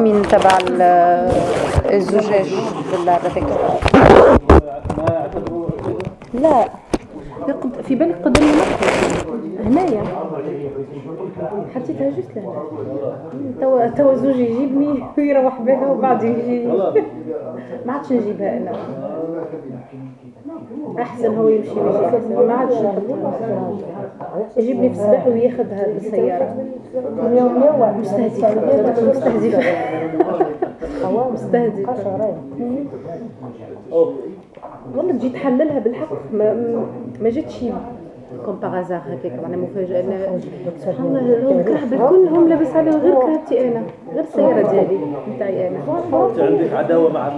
التأمين تبع الزجاج هذاك لا. في بالك قدام هنايا. حطيتها جست لهنا توا توا زوجي يجيبني ويروح بها وبعد يجي. ما عادش نجيبها أنا. أحسن هو يمشي ويجي ما عادش. يجيبني في الصباح وياخذها مستهدفه مستهدفه مستهدفه والله تجي تحللها بالحق ما, ما جاتش comme par hasard هكاك معناها مفاجاه سبحان الله الكعب كلهم لابس عليه غير كرهبتي أنا غير السياره ديالي نتاعي أنا عندك عداوه مع؟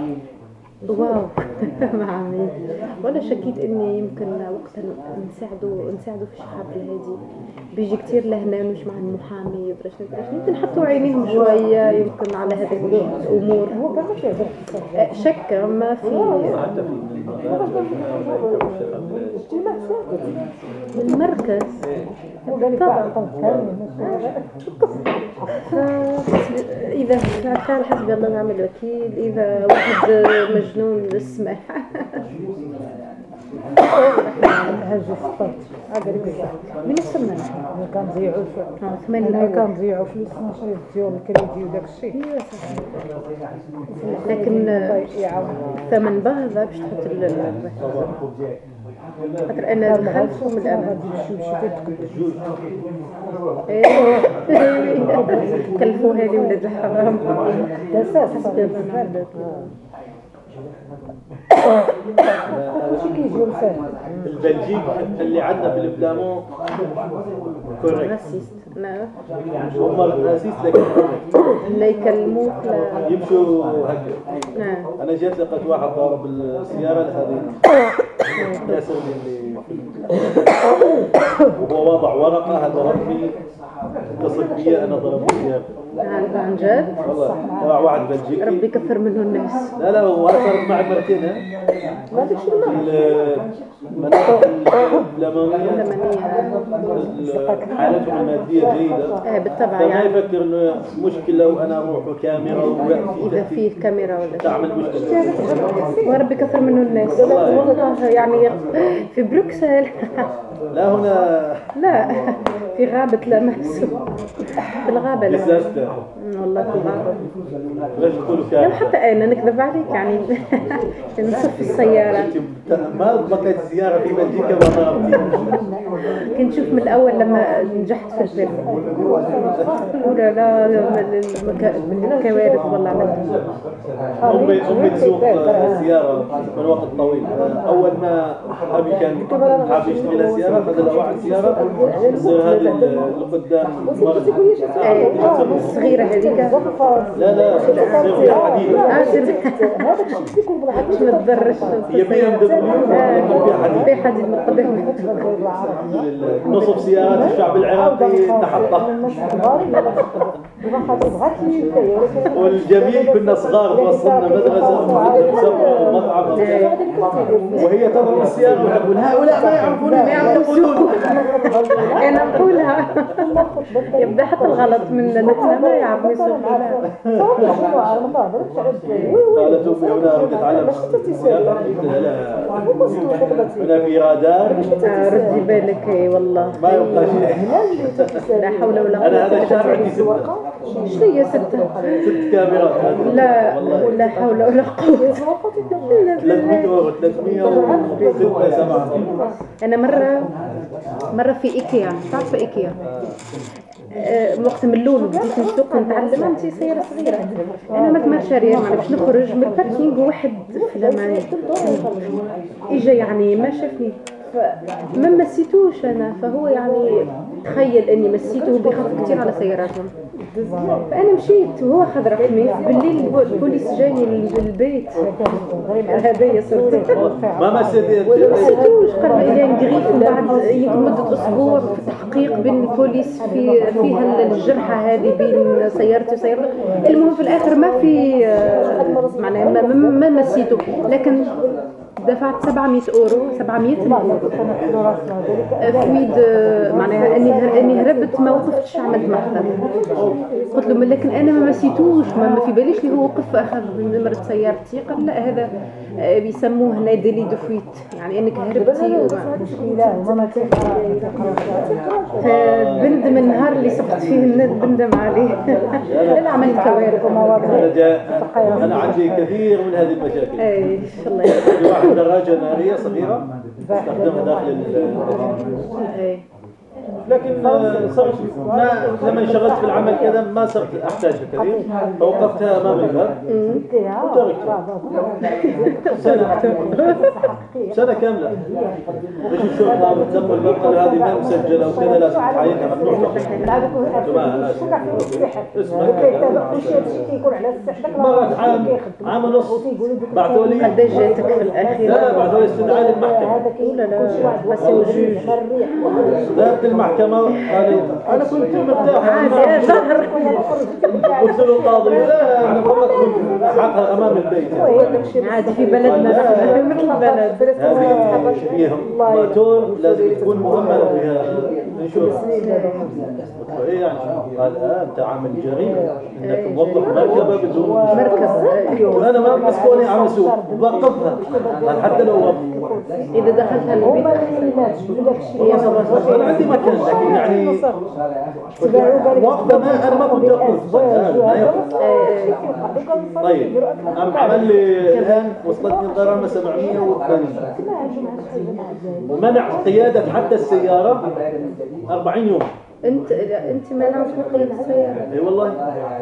واو. مع مين ولا شكيت اني يمكن وقتها نساعدو نساعدو في الشحاب الهادي. بيجي كثير لهنا مش مع المحامي وبرش يمكن حطوا عينيهم شوية يمكن على هذه الأمور. شك ما في المركز. طبعا إذا فعل حسبي الله ونعم الوكيل إذا واحد مجنون اسمه هاجي سطات من السمنة كان ضيعوا ثمانية كان ضيعوا فلوس نشري ديال الكريدي وداك الشيء. لكن ثمن بهذا باش تحط خاطر أنا دخلت من الامل كلفوها لي ولاد الحرام البلجيك اللي عندنا في ال flamands correct نعم. هم racistes لكن لا يكلموك يمشوا هكا. نعم. أنا جيت لقيت واحد ضارب السياره هذه ياسر اللي وهو وضع ورقة هذا ضربني اتصل بي أنا ضربت السياره هذا عن جد؟ والله طلع واحد بلجيكي. ربي يكثر منه الناس. لا لا هو صارت معي مرتين ها؟ المناطق الفلامونية حالتهم المادية جيدة. إيه بالطبع يعني. يفكر إنه مشكلة لو أنا أروح كاميرا إذا في كاميرا ولا تعمل مشكلة. وربي يكثر منه الناس. والله يعني في بروكسل. لا هنا لا. في غابة لمس في الغابة لا والله في الغابة. لو كاميرا حتى أنا نكذب عليك يعني. نصف السيارة. ما بقيت زيارة في بلجيكا ما كنت شوف من الأول لما نجحت في البر ولا لا المك- الكوارث والله امي امي تسوق سياره من وقت طويل اول ما ابي كان حاب يشتري لها سياره اخذ لها واحد سياره هذه اللي قدام إيه، الصغيرة هذيك لا لا فيها حديد ما تضرش هي في قدام نصف سيارات الشعب العراقي تحطها والجميل كنا صغار توصلنا مدرسة مسافر مطعم. وهي تضرب السياره ونقول هؤلاء ما يعرفون ما يعرفون. أنا نقولها يبدا حتى الغلط من نحن ما يعرف يسوقها قالت أمي هنا اريد اتعلم هنا في رادار. آه، ردي بالك إي والله. ما يبقى شيء. لا حول ولا قوة أنا هذا إلا الشهر عندي بالله. ستة شنو هي ستة؟ ست كاميرات. لا والله. لا حول ولا قوة. 300 اورو 306 7 أنا مرة مرة في إيكيا. تعرف إيكيا؟ آه، وقت من الأول بديت نسوق نتعلم عندي سياره صغيرة أنا ما كملتش شاريه معنا باش نخرج من الباركينغ واحد فلاماني إجا يعني ما شافني. فما مسيتوش أنا فهو يعني تخيل أني مسيته بيخاف كثير على سياراتهم. فأنا مشيت وهو أخذ رقمي بالليل البوليس جاني للبيت. هدايا صرت ما مسيت؟ مسيتوش قال لي نقريف بعد يمكن مدة أسبوع في تحقيق بين البوليس في فيها الجرحى هذه بين سيارتي وسيارته المهم في الآخر ما في آه، معناها ما, ما, ما مسيته. لكن دفعت 700 أورو 700 والله كنت نحلو راسنا ذلك فويد معناها أني أني هربت ما وقفتش عملت محضر. قلت له لكن أنا ما مسيتوش ما, في باليش اللي هو وقف اخذ نمرة سيارتي قال لا هذا آه، بيسموه هنا délit de fuite. يعني أنك هربتي فبندم النهار اللي سقط فيه بندم عليه. لا عملت كوارث. أنا أنا عندي كثير من هذه المشاكل. اي إن شاء الله. دراجه نارية صغيرة استخدمها داخل لكن صرت ما لما انشغلت في العمل كذا ما صرت احتاجها كثير. فوقفتها امام الباب سنة. سنة كاملة. إيش الشرطه بتدق الباب قال هذه ما مسجلة وكذا لازم تعينها ممنوع مرت عام عام ونص. بعثوا لي قديش جاتك في الأخير. لا لا بعثوا لي استدعاء للمحكمه لا لا بس وجوج ذهبت المحكمة أنا كنت مرتاح ظهر قلت له القاضي لا أنا فقط كنت حقها أمام البيت. عادي في بلدنا نحن مثل البلد هذه فيها ماتور لازم تكون مؤمنة بها له إيه يعني قال أنت عامل جريمة إنك موظف مركبة بدون مركز قلت أنا ما مسكوني عم سوق بوقفها قال حتى لو وقف. إذا دخلت البيت. أنا عندي مكان لكن يعني موقفة ما أنا ما كنت يقف طيب. قام عمل لي الآن وصلتني الغرامه 780 ومنع قيادة حتى السيارة. 40 يوم. انت انت ما نعرف نقيد السياره اي والله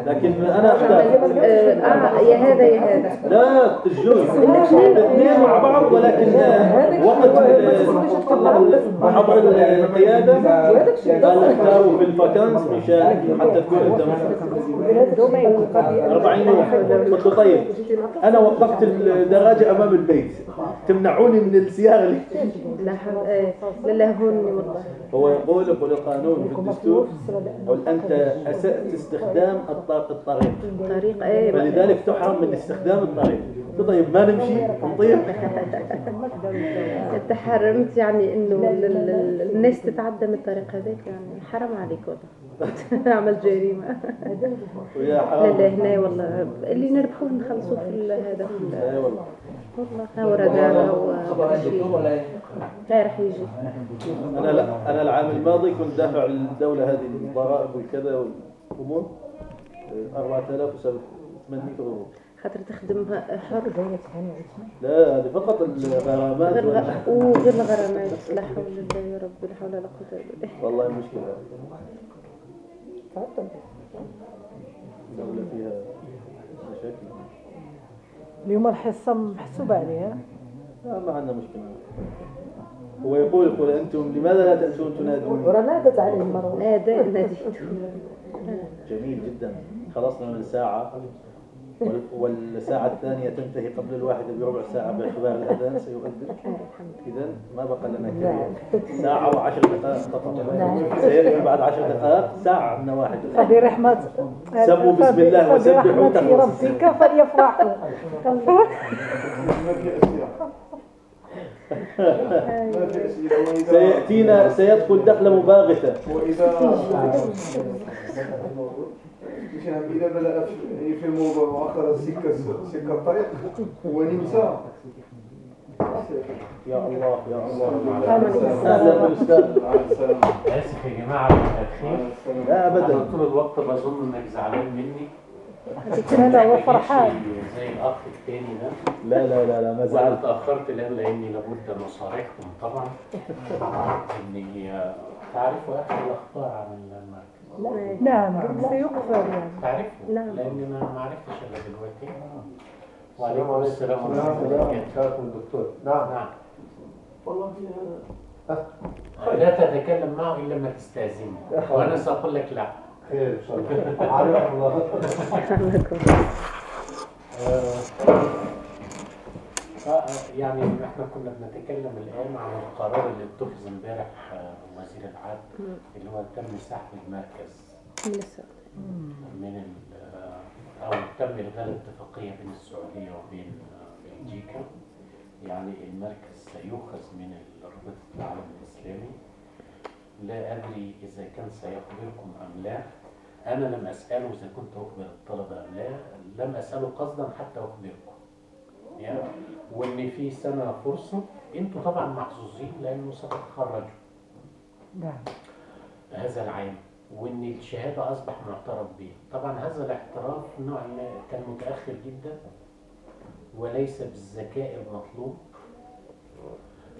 لكن أنا اختار آه آه، يا هذا يا هذا لا الجوز الاثنين مع بعض ولكن آه، وقت حضر القياده قال اختاروا في الفاكانس مشان حتى تكون انت مشهور 40 يوم قلت له طيب أنا وقفت الدراجه امام البيت تمنعوني من السياره لا آه، لا هوني والله هو يقول يقول القانون الدستور يقول أنت أسأت استخدام الطريق. الطريق طريق إيه. فلذلك تحرم من استخدام الطريق. طيب ما نمشي؟ نطير انت حرمت يعني إنه ال- ال- ال- الناس تتعدى من الطريق هذاك يعني حرام عليك والله. عملت جريمة. لا لا هنا والله. اللي نربحوه نخلصوه في هذا اي والله. والله هو كل شيء لا راح يجي. أنا لا أنا العام الماضي كنت دافع للدوله هذه الضرائب والكذا والأمور. 4800 أورو. خاطر تخدم حر. لا هذه فقط الغرامات وغير الغرامات. لا حول الله يا رب لا حول ولا قوة إلا بالله. والله مشكلة. الدولة فيها اليوم الحصة محسوبة عليها لا ما عندنا مشكلة. هو يقول يقول أنتم لماذا لا تأتون تنادون نادت عليه المرة نادى ناديته جميل جدا. خلصنا من ساعة والساعة الثانية تنتهي قبل الواحدة بربع ساعة باعتبار الأذان سيؤذن. إذا ما بقى لنا كثير ساعة وعشر دقائق فقط. سيأتي بعد عشر دقائق ساعة من واحد. فبرحمة سموا بسم الله وسبحوا تخلص. ربك فليفرحوا. سيأتينا سيدخل دخل مباغتة. وإذا مشان إذا بدأ في- في الموضوع وأخذ سكة سكة الطريق ونمسى يا الله يا الله اسف يا جماعة بالتاخير لا أنا أبدا طول الوقت بظن انك زعلان مني لا هو فرحان زي الاخ التاني ده لا لا لا لا ما زعلت اتاخرت الان لاني لابد ان اصارحكم طبعا اني آه، تعرفوا اخر الاخبار عن المركز نعم سيقفل. يعني تعرفوا نعم. لأني ما ما عرفتش إلا دلوقتي. وعليكم السلام ورحمة الله وبركاته. الدكتور نعم. نعم. والله لا تتكلم معه إلا لما تستاذني وأنا سأقول لك لا. خير إن شاء الله. عارف الله. آه، يعني إحنا كنا بنتكلم الآن عن القرار اللي اتخذ امبارح آه، وزير العدل اللي هو تم سحب المركز. من السعودية. من آه، أو تم الغاء الاتفاقيه بين السعودية وبين آه، بلجيكا. يعني المركز سيؤخذ من رابطة العالم الإسلامي. لا أدري إذا كان سيخبركم أم لا. أنا لم أسأله إذا كنت أخبر الطلبة أم لا. لم أسأله قصدا حتى أخبركم. يعني وإن في سنة فرصة أنتوا طبعا محظوظين لأنه ستتخرجوا نعم. هذا العام وإن الشهادة أصبح معترف بها طبعا هذا الاعتراف نوع ما كان متأخر جدا وليس بالذكاء المطلوب.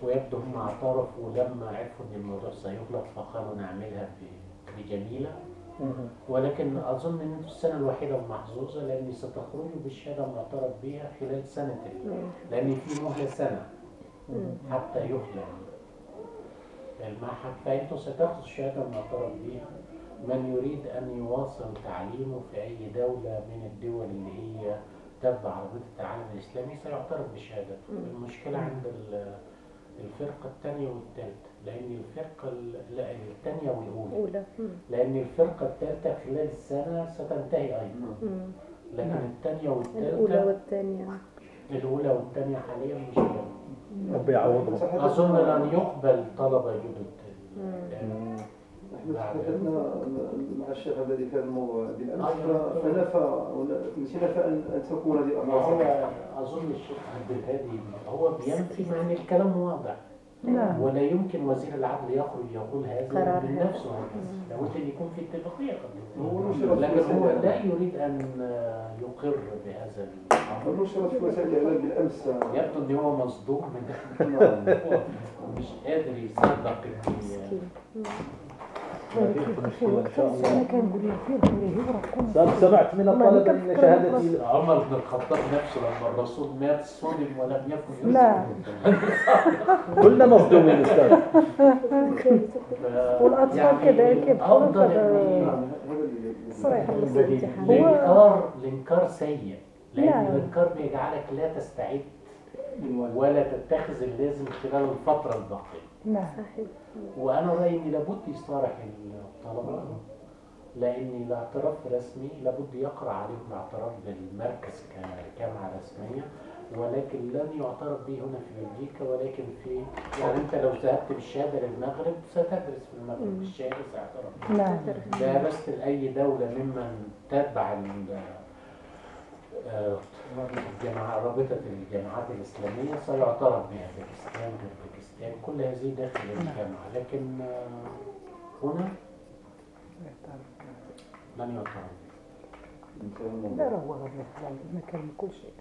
ويبدو هم اعترفوا لما عرفوا إن الموضوع سيغلق فقالوا نعملها بجميلة. ولكن أظن إن أنتوا السنة الوحيدة المحظوظه لأن ستخرجوا بالشهادة المعترف بها خلال سنة ال- لأن في مهلة سنة حتى يخلق المعهد فانتوا ستاخذوا الشهاده المعترف بها. من يريد أن يواصل تعليمه في أي دولة من الدول اللي هي تبع رابطة العالم الإسلامي سيعترف بشهادته. المشكلة عند ال- الفرقة الثانية والثالثه لأن الفرقة ال- لا الثانية والأولى. أولى. مم. لأن الفرقة الثالثه خلال سنه ستنتهي أيضا. مم. لكن الثانية الأولى والثالثة والثانية الأولى والثانية حاليا مش موجودة. ربي يعوضهم. أظن لن يقبل طلبة جدد. تحدثنا مع الشيخ الذي في الموضوع بالامس آه. فنفى نسينا فان ان تكون هذه ما هو الامر أظن الشيخ عبد الهادي هو بينفي مع الكلام واضح. نعم. ولا يمكن وزير العدل يخرج يقول هذا من. نفسه. لابد أن يكون في نشرت لكن هو لا يريد أن يقر بهذا ال- نشرت في وسائل الاعلام بالامس يبدو أن هو مصدوم من نعم. هو مش قادر يصدق سمعت من الطلبة إن شهادتي عمر بن الخطاب نفسه لما الرسول مات صدم ولم يكن. لا. كلنا مصدومين أستاذ. ف- والأطفال كذلك يبقون صحيح الإنكار الإنكار سيء. لأن. الإنكار بيجعلك لا تستعد ولا تتخذ اللازم خلال الفترة الباقية. نعم. صحيح. وأنا رأيي إن لابد يصارح الطلبة. لأن الاعتراف رسمي لابد يقرأ عليهم الاعتراف بالمركز كجامعة رسمية ولكن لن يعترف به هنا في بلجيكا ولكن في يعني أنت لو ذهبت بالشهادة للمغرب ستدرس في المغرب. بالشهادة سيعترف. نعم. درست لأي دولة ممن تتبع ال- الجامعة رابطة الجامعات الإسلامية سيعترف بها باكستان باكستان كل هذه داخل الجامعة لكن آه، هنا؟ لن يعترف بها لا هو غير المكان كل شيء.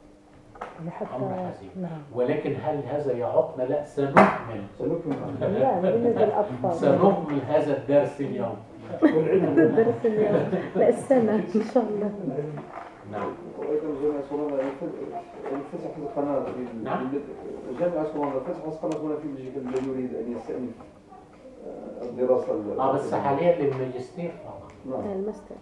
يعني حتى أمر حزين. نعم. ولكن هل هذا يعوقنا؟ لا سنكمل. سنكمل. لا بالنسبة للأطفال سنكمل هذا الدرس اليوم. درس اليوم. لا السنة إن شاء الله. نعم. وأيضا جامعه سولانا يعني فتح القناة في نعم. جامعه سولانا فتح قناه هنا في بلجيكا الذي يريد أن يستأنف آه، الدراسة ال- آه بس حاليا للماجستير فقط. نعم. الماستر.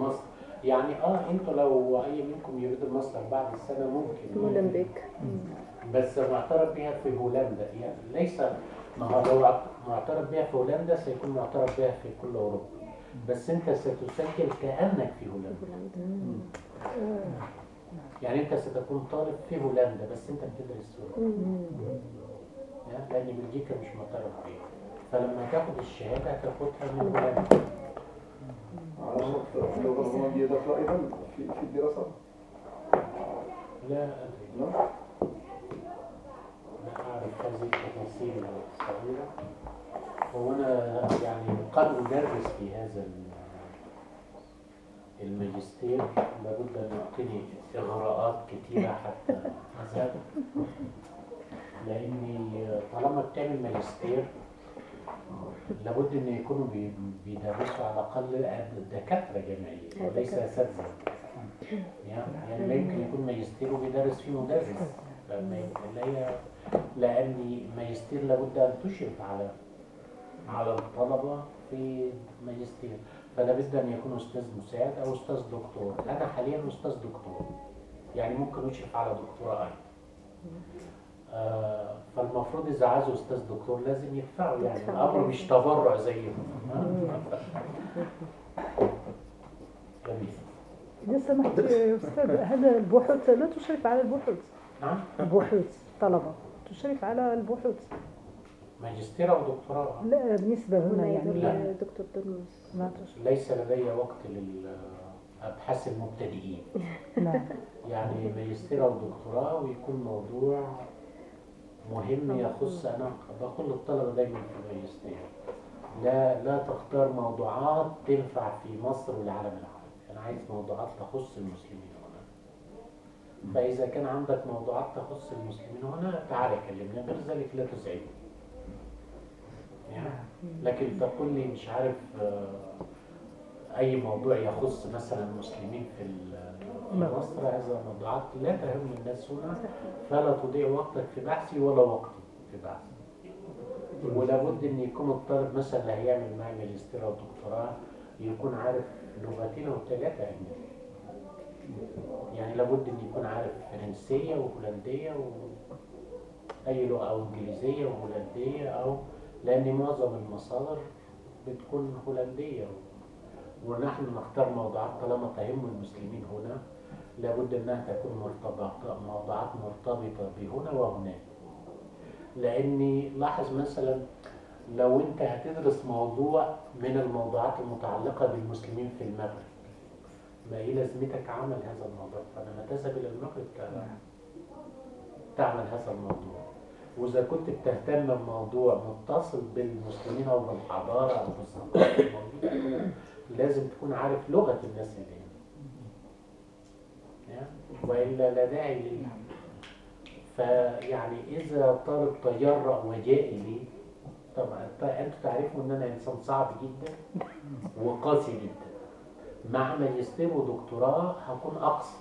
مصر يعني آه أنتوا لو أي منكم يريد الماستر بعد السنة ممكن. مولمبيك بس معترف بها في هولندا. يعني ليس ما هو لو معترف بها في هولندا سيكون معترف بها في كل أوروبا. بس أنت ستسجل كأنك في هولندا. يعني انت ستكون طالب في هولندا بس انت بتدرس يعني لأن بلجيكا مش معترف بيها فلما تاخد الشهادة هتاخدها من هولندا. على شرط اللغة الهولنديه داخله أيضا في في الدراسة؟ لا أدري. نعم. لا أعرف هذه التفاصيل الصغيرة. وأنا يعني قد أدرس في هذا ال- الماجستير لابد أن يعطيني إغراءات كثيرة حتى أذهب لأني طالما بتعمل ماجستير لابد أن يكونوا بي- بيدرسوا على الأقل دكاترة جامعية وليس أساتذة. يعني يعني لا يمكن يكون ماجستير وبيدرس فيه مدرس. لأن ماجستير لابد أن تشرف على على الطلبة في ماجستير. فلا بد أن يكون أستاذ مساعد أو أستاذ دكتور. أنا حاليا أستاذ دكتور. يعني ممكن أشرف على دكتوراه. أيضا آه فالمفروض إذا عايزوا أستاذ دكتور لازم يدفعوا يعني. الأمر مش تبرع زيهم ها؟ جميل. إذا سمحت يا أستاذ هذا البحوث لا تشرف على البحوث. نعم. البحوث طلبة. تشرف على البحوث. ماجستير أو دكتوراه؟ لا بالنسبة هنا هنا يعني. لا. دكتور تشرف ليس لدي وقت للأبحاث المبتدئين. نعم. يعني ماجستير أو دكتوراه ويكون موضوع مهم يخص أنا بقول للطلبة دايما في الماجستير. لا لا تختار موضوعات تنفع في مصر والعالم العربي. أنا عايز موضوعات تخص المسلمين هنا. فإذا كان عندك موضوعات تخص المسلمين هنا تعال كلمني. غير ذلك لا تزعجني. لكن تقول لي مش عارف آه، أي موضوع يخص مثلا المسلمين في نعم. مصر هذا موضوعات لا تهم الناس هنا فلا تضيع وقتك في بحثي ولا وقتي في بحثي. ولابد إن يكون الطالب مثلا اللي هيعمل معي ماجستير أو دكتوراه يكون عارف لغتين أو ثلاثة اجنبي يعني لابد إن يكون عارف فرنسية وهولندية و أي لغة أو إنجليزية وهولندية أو لأن معظم المصادر بتكون هولندية. ونحن نختار موضوعات طالما تهم المسلمين هنا. لابد إنها تكون مرتبطة موضوعات مرتبطة بهنا وهناك. لأني لاحظ مثلا لو أنت هتدرس موضوع من الموضوعات المتعلقة بالمسلمين في المغرب ما إيه لازمتك عمل هذا الموضوع؟ فلما تذهب إلى المغرب تعمل هذا الموضوع. وإذا كنت بتهتم بموضوع متصل بالمسلمين أو بالحضارة أو بالثقافة الموجودة لازم تكون عارف لغة الناس اللي هنا. وإلا لا داعي لل فيعني إذا طالب تجرأ وجاء لي طبعا أنتوا تعرفوا إن أنا إنسان صعب جدا وقاسي جدا. مع ماجستير ودكتوراه هكون أقصى.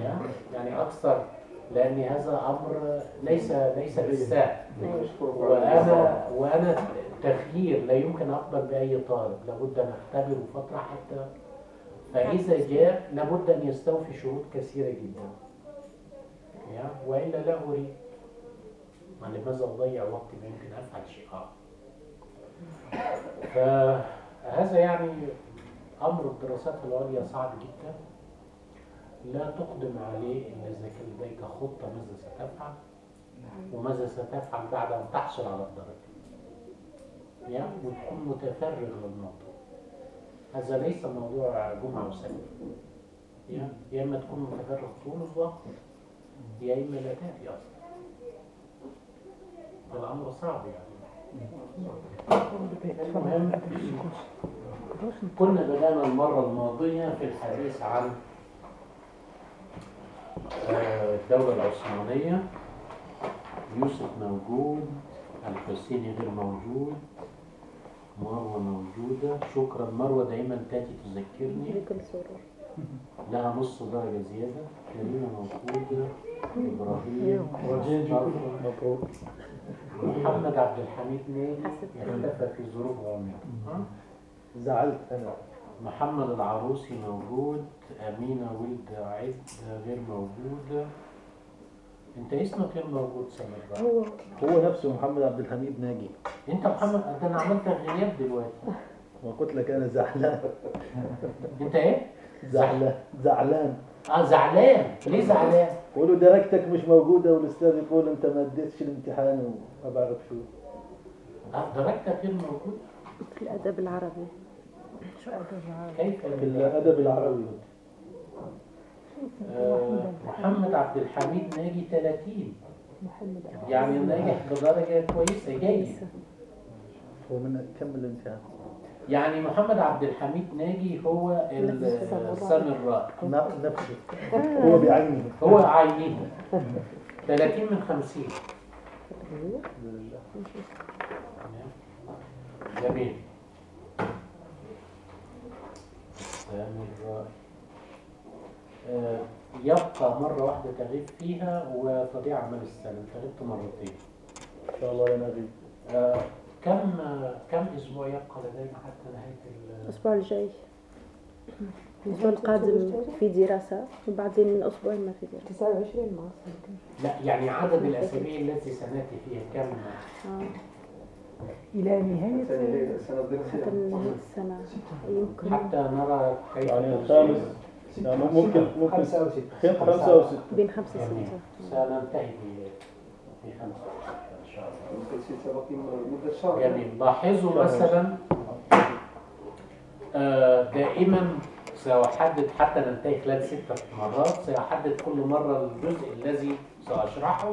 يعني يعني أكثر لأن هذا أمر ليس ليس بالسهل. وأنا وأنا تغيير لا يمكن أقبل بأي طالب. لابد أن اختبره فترة حتى فإذا جاء لابد أن يستوفي شروط كثيرة جدا. يعني وإلا لا أريد. ما لماذا أضيع وقتي ما يمكن أفعل شيء آخر؟ فهذا يعني أمر الدراسات العليا صعب جدا. لا تقدم عليه الا إذا كان لديك خطة ماذا ستفعل؟ وماذا ستفعل بعد أن تحصل على الدرجة؟ يعني وتكون متفرغ للموضوع هذا ليس موضوع جمعة وسبت. يعني يا إما تكون متفرغ طول الوقت يا إما لا تأتي أصلا. الأمر صعب يعني. المهم كنا بدأنا المرة الماضية في الحديث عن الدولة العثمانية يوسف موجود الحسيني غير موجود مروة موجودة. شكرا. مروة دايما تأتي تذكرني. بكل سرور لها نص درجة زيادة. كريمة موجودة. إبراهيم. مصطفى محمد عبد الحميد ناجي اختفى في ظروف غامضة. زعلت أنا. محمد العروسي موجود أمينة ولد عد غير موجودة أنت اسمك غير موجود سمر هو. هو نفسه محمد عبد الحميد ناجي. أنت محمد ده أنا عملت غياب دلوقتي. وقلت لك أنا زعلان. أنت إيه؟ زعلان. زعلان. آه زعلان. ليه زعلان؟ قولوا درجتك مش موجودة والأستاذ يقول أنت ما اديتش الامتحان وما بعرف شو. آه درجتك غير موجود في الأدب العربي. كيف في الادب العربي؟ آه محمد عبد الحميد ناجي 30 محمد يعني ناجح بدرجة كويسة جيدة هو من كمل الامتحان يعني محمد عبد الحميد ناجي هو السامراء نفسه. هو بعينه هو عينه. 30 من 50 جميل. آه، يبقى مرة واحدة تغيب فيها وتضيع عمل السنة. أنت غبت مرتين. إن شاء الله يا نبي. آه، كم كم أسبوع يبقى لدينا حتى نهاية ال- الأسبوع الجاي. الأسبوع القادم في دراسة وبعدين من أسبوعين ما في دراسة. 29 مارس. لا يعني عدد الأسابيع التي سنأتي فيها كم؟ آه. إلى نهاية حتى نهاية السنة. يمكن حتى نرى كيف يعني. الخامس. يعني ممكن ممكن. خمسة أو ستة خمسة. خمسة أو ستة بين خمسة يعني وستة سننتهي في في خمسة إن شاء الله. ممكن ستة باقي مدة شهر. جميل لاحظوا مثلا آه، دائما سأحدد حتى ننتهي خلال ستة مرات سأحدد كل مرة الجزء الذي سأشرحه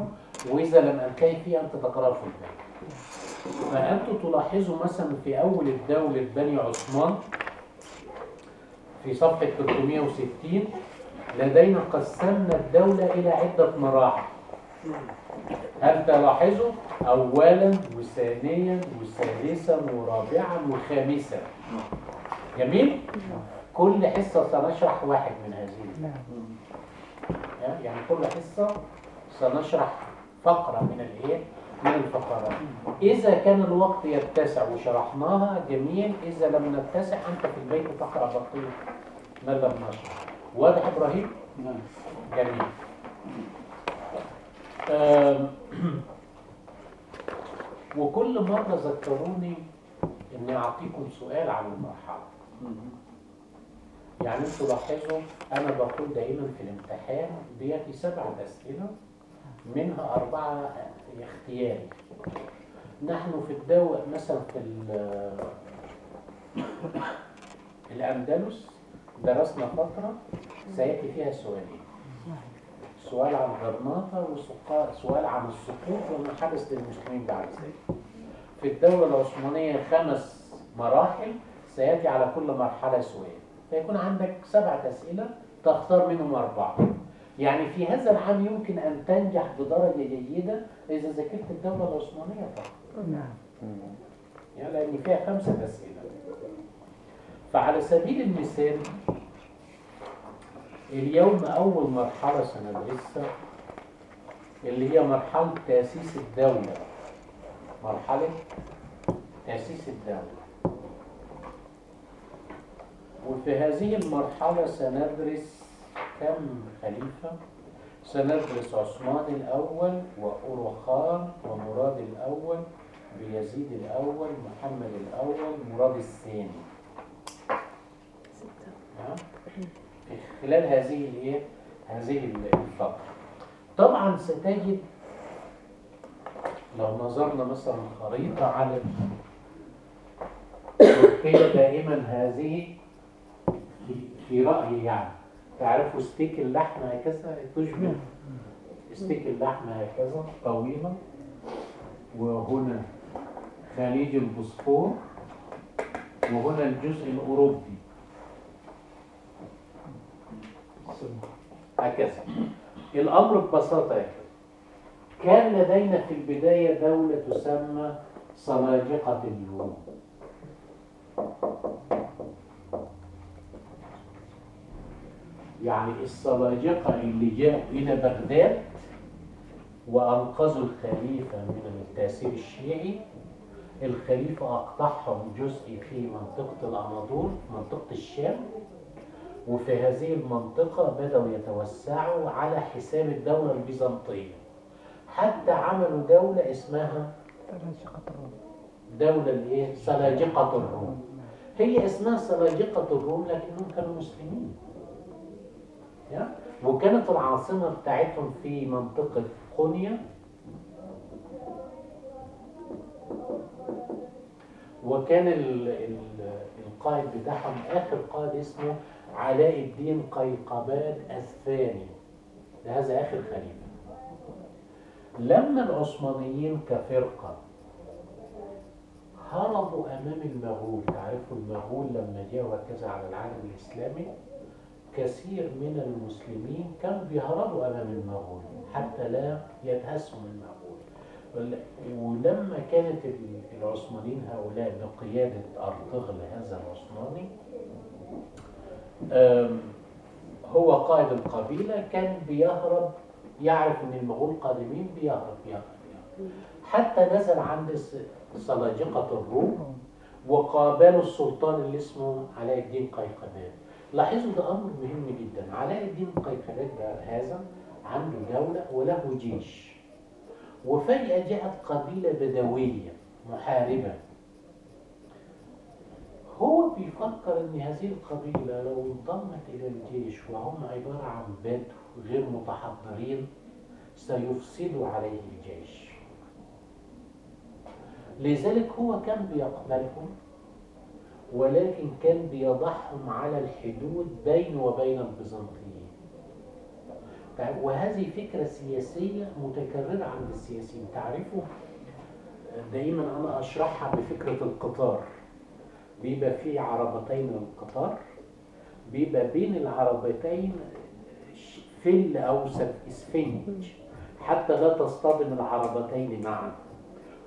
وإذا لم أنتهي فيه أنت تقرأه في البيت. فأنتم تلاحظوا مثلا في أول الدولة بني عثمان في صفحة 360 لدينا قسمنا الدولة إلى عدة مراحل. هل تلاحظوا؟ أولا وثانيا وثالثا ورابعا وخامسا. جميل؟ كل حصة سنشرح واحد من هذه. نعم. يعني كل حصة سنشرح فقرة من الإيه؟ من الفقرات إذا كان الوقت يتسع وشرحناها جميل إذا لم نتسع أنت في البيت تقرأ بقية ما لم نشرح واضح إبراهيم؟ نعم. جميل. وكل مرة ذكروني إني أعطيكم سؤال عن المرحلة. يعني أنتوا لاحظوا أنا بقول دائما في الامتحان بياتي سبعة أسئلة منها أربعة اختياري نحن في الدول مثلا في ال- الأندلس درسنا فترة سيأتي فيها سؤالين. سؤال عن غرناطة وسؤال عن السقوط وما حدث للمسلمين بعد ذلك. في الدولة العثمانية خمس مراحل سيأتي على كل مرحلة سؤال. فيكون عندك سبعة أسئلة تختار منهم أربعة. يعني في هذا العام يمكن أن تنجح بدرجة جيدة إذا ذاكرت الدولة العثمانية فقط. نعم. يعني لأن فيها خمسة أسئلة. فعلى سبيل المثال اليوم أول مرحلة سندرسها اللي هي مرحلة تأسيس الدولة. مرحلة تأسيس الدولة. وفي هذه المرحلة سندرس كم خليفة؟ سندرس عثمان الأول وأوروخان ومراد الأول بيزيد الأول محمد الأول مراد الثاني؟ في خلال هذه الايه؟ هذه الفترة طبعا ستجد لو نظرنا مثلا خريطة على تركيا دائما هذه في- في رأيي يعني. تعرفوا ستيك اللحم هكذا تشبه ستيك اللحم هكذا طويلة وهنا خليج البوسفور. وهنا الجزء الأوروبي. هكذا. الأمر ببساطة كان لدينا في البداية دولة تسمى سلاجقة اليوم. يعني السلاجقة اللي جاءوا إلى بغداد وأنقذوا الخليفة من التأثير الشيعي الخليفة أقطعهم جزء في منطقة الأناضول منطقة الشام وفي هذه المنطقة بدأوا يتوسعوا على حساب الدولة البيزنطية حتى عملوا دولة اسمها سلاجقة الروم دولة الإيه؟ سلاجقة الروم هي اسمها سلاجقة الروم لكنهم كانوا مسلمين؟ وكانت العاصمة بتاعتهم في منطقة قونيا وكان ال- ال- القائد بتاعهم آخر قائد اسمه علاء الدين قيقباد الثاني هذا آخر خليفة. لما العثمانيين كفرقة هربوا أمام المغول تعرفوا المغول لما جاءوا هكذا على العالم الإسلامي؟ كثير من المسلمين كانوا بيهربوا أمام المغول حتى لا يدهسهم المغول. ول- ولما كانت ال- العثمانيين هؤلاء بقيادة أرطغرل هذا العثماني هو قائد القبيلة كان بيهرب يعرف إن المغول قادمين بيهرب يهرب حتى نزل عند سلاجقة الروم وقابلوا السلطان اللي اسمه علاء الدين قيقباد لاحظوا ده أمر مهم جدا. علاء الدين قيقباد هذا عنده دولة وله جيش. وفجأة جاءت قبيلة بدوية محاربة. هو بيفكر إن هذه القبيلة لو انضمت إلى الجيش وهم عبارة عن بدو غير متحضرين سيفسدوا عليه الجيش. لذلك هو كان بيقبلهم. ولكن كان بيضعهم على الحدود بينه وبين البيزنطيين. طيب، وهذه فكرة سياسية متكررة عند السياسيين. تعرفوا دائما أنا أشرحها بفكرة القطار. بيبقى فيه عربتين للقطار. بيبقى بين العربتين فل أو إسفنج. حتى لا تصطدم العربتين معا.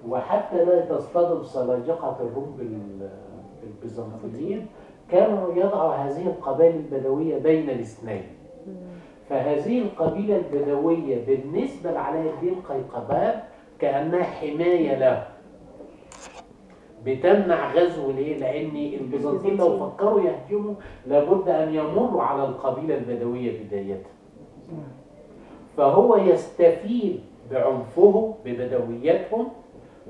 وحتى لا تصطدم سلاجقة الروم البيزنطيين كانوا يضعوا هذه القبائل البدوية بين الاثنين. فهذه القبيلة البدوية بالنسبة لعلاء الدين قيقباد كأنها حماية له. بتمنع غزو ليه؟ لأن البيزنطيين لو فكروا يهجموا لابد أن يمروا على القبيلة البدوية بداية فهو يستفيد بعنفه ببدويتهم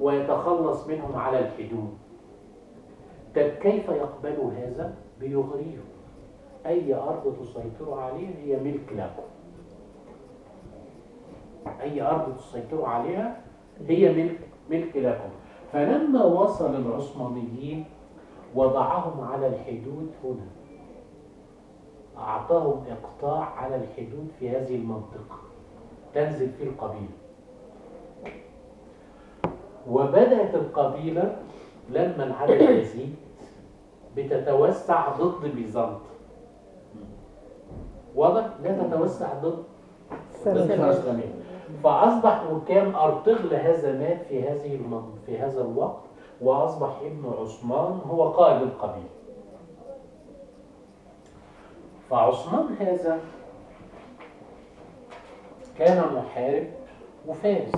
ويتخلص منهم على الحدود. كيف يقبلوا هذا؟ بيغريهم أي أرض تسيطروا عليها هي ملك لكم. أي أرض تسيطروا عليها هي ملك, ملك لكم. فلما وصل العثمانيين وضعهم على الحدود هنا أعطاهم إقطاع على الحدود في هذه المنطقة تنزل في القبيلة وبدأت القبيلة لما العدد يزيد بتتوسع ضد بيزنط واضح؟ لا تتوسع ضد الإسلامية فأصبح حكام أرطغرل هذا مات في هذه في هذا الوقت وأصبح ابن عثمان هو قائد القبيلة. فعثمان هذا كان محارب وفارس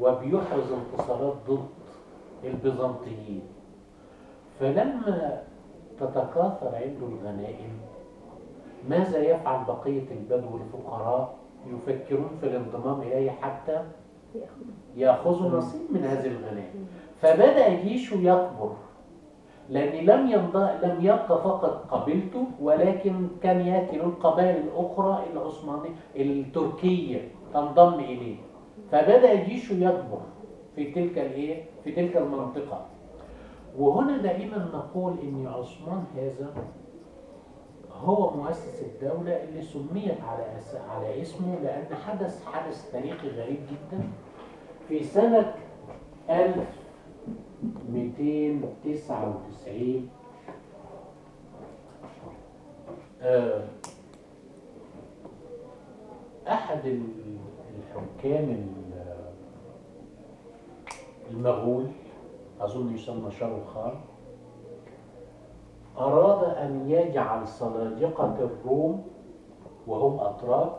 وبيحرز انتصارات ضد البيزنطيين. فلما تتكاثر عنده الغنائم ماذا يفعل بقية البدو الفقراء يفكرون في الانضمام إليه حتى يأخذوا نصيب من هذه الغنائم؟ فبدأ جيشه يكبر لأن لم لم يبقى فقط قبيلته ولكن كان يأتي القبائل الأخرى العثمانية التركية تنضم إليه. فبدأ جيشه يكبر في تلك الإيه؟ في تلك المنطقة. وهنا دائما نقول إن عثمان هذا هو مؤسس الدولة اللي سميت على على اسمه لأن حدث حدث تاريخي غريب جدا. في سنة 1299 آه، أحد الحكام المغول أظن يسمى شاروخان أراد أن يجعل سلاجقة الروم وهم أتراك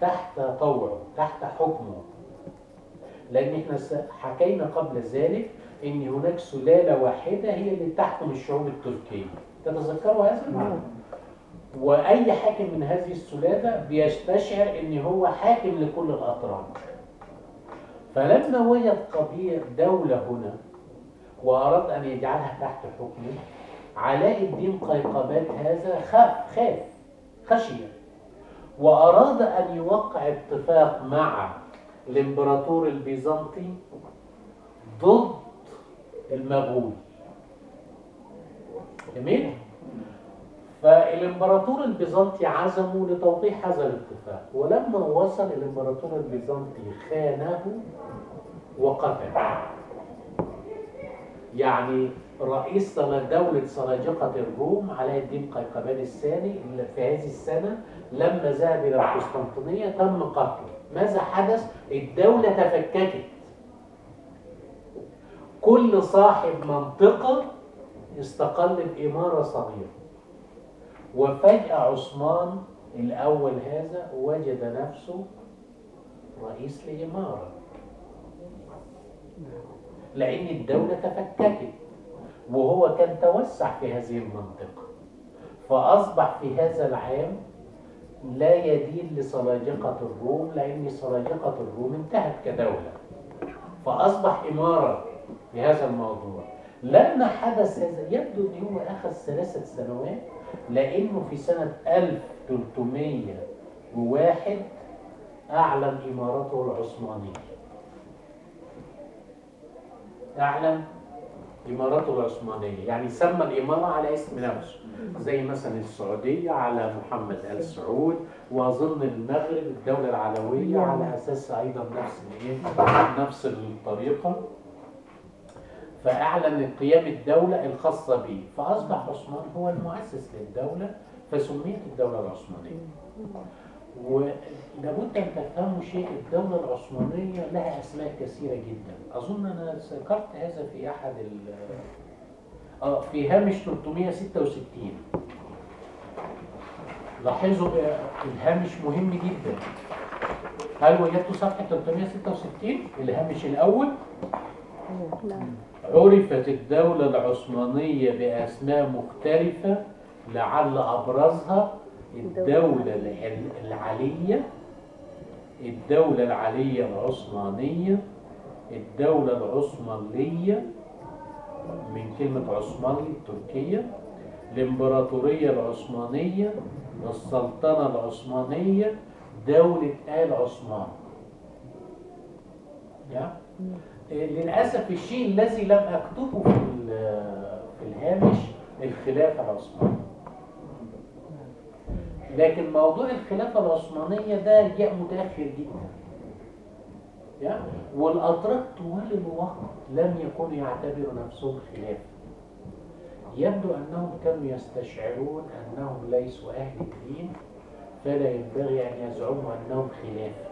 تحت طوعه تحت حكمه. لأن إحنا حكينا قبل ذلك أن هناك سلالة واحدة هي اللي تحكم الشعوب التركية. تتذكروا هذا؟ نعم. وأي حاكم من هذه السلالة بيستشعر أن هو حاكم لكل الأتراك. فلما وجد قبيل دولة هنا وأراد أن يجعلها تحت حكمه علاء الدين قيقبات هذا خاف خاف خشي وأراد أن يوقع اتفاق مع الإمبراطور البيزنطي ضد المغول. جميل؟ فالإمبراطور البيزنطي عزمه لتوقيع هذا الاتفاق. ولما وصل الإمبراطور البيزنطي خانه وقتله. يعني رئيس دولة سلاجقة الروم علاء الدين قيقبان الثاني في هذه السنة لما ذهب إلى القسطنطينية تم قتله. ماذا حدث؟ الدولة تفككت. كل صاحب منطقة استقل بإمارة صغيرة. وفجأة عثمان الأول هذا وجد نفسه رئيس لإمارة. لأن الدولة تفككت وهو كان توسع في هذه المنطقة. فأصبح في هذا العام لا يدين لسلاجقة الروم لأن سلاجقة الروم انتهت كدولة. فأصبح إمارة في هذا الموضوع. لما حدث هذا يبدو أن هو اخذ ثلاثة سنوات لأنه في سنة 1301 أعلن إمارته العثمانية. اعلن امارته العثمانية. يعني سمى الإمارة على اسم نفسه. زي مثلا السعودية على محمد آل سعود وأظن المغرب الدولة العلوية على أساس أيضا نفس الإيه؟ نفس الطريقة. فأعلن قيام الدولة الخاصة به. فأصبح عثمان هو المؤسس للدولة فسميت الدولة العثمانية. ولابد أن تفهموا شيء الدولة العثمانية لها أسماء كثيرة جدا. أظن أنا ذكرت هذا في أحد ال آه في هامش 366 لاحظوا آه، الهامش مهم جدا. هل وجدتوا صفحة 366 الهامش الأول. عرفت الدولة العثمانية بأسماء مختلفة لعل أبرزها الدولة العل- العلية الدولة العلية العثمانية الدولة العثمانية من كلمة عثماني تركيا الإمبراطورية العثمانية السلطنة العثمانية دولة آل عثمان؟ للأسف الشيء الذي لم أكتبه في الهامش الخلافة العثمانية. لكن موضوع الخلافة العثمانية ده جاء متأخر جدا. يا؟ والأتراك طوال الوقت لم يكونوا يعتبروا نفسهم خلافة يبدو أنهم كانوا يستشعرون أنهم ليسوا أهل الدين فلا ينبغي أن يزعموا أنهم خلافة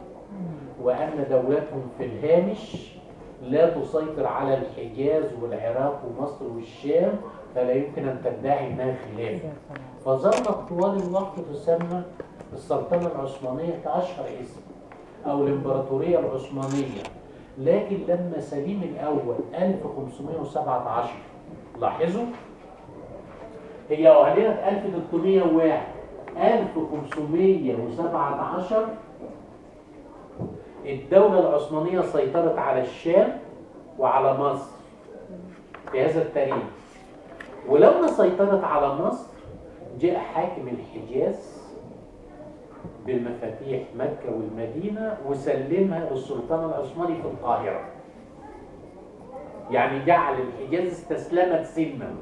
وأن دولتهم في الهامش لا تسيطر على الحجاز والعراق ومصر والشام فلا يمكن أن تدعي أنها خلافة فظلت طوال الوقت تسمى السلطنة العثمانية كأشهر اسم أو الإمبراطورية العثمانية لكن لما سليم الأول 1517 لاحظوا؟ هي أعلنت 1301 1517 الدولة العثمانية سيطرت على الشام وعلى مصر في هذا التاريخ ولما سيطرت على مصر جاء حاكم الحجاز بالمفاتيح مكة والمدينة وسلمها للسلطان العثماني في القاهرة. يعني جعل الحجاز استسلمت سلما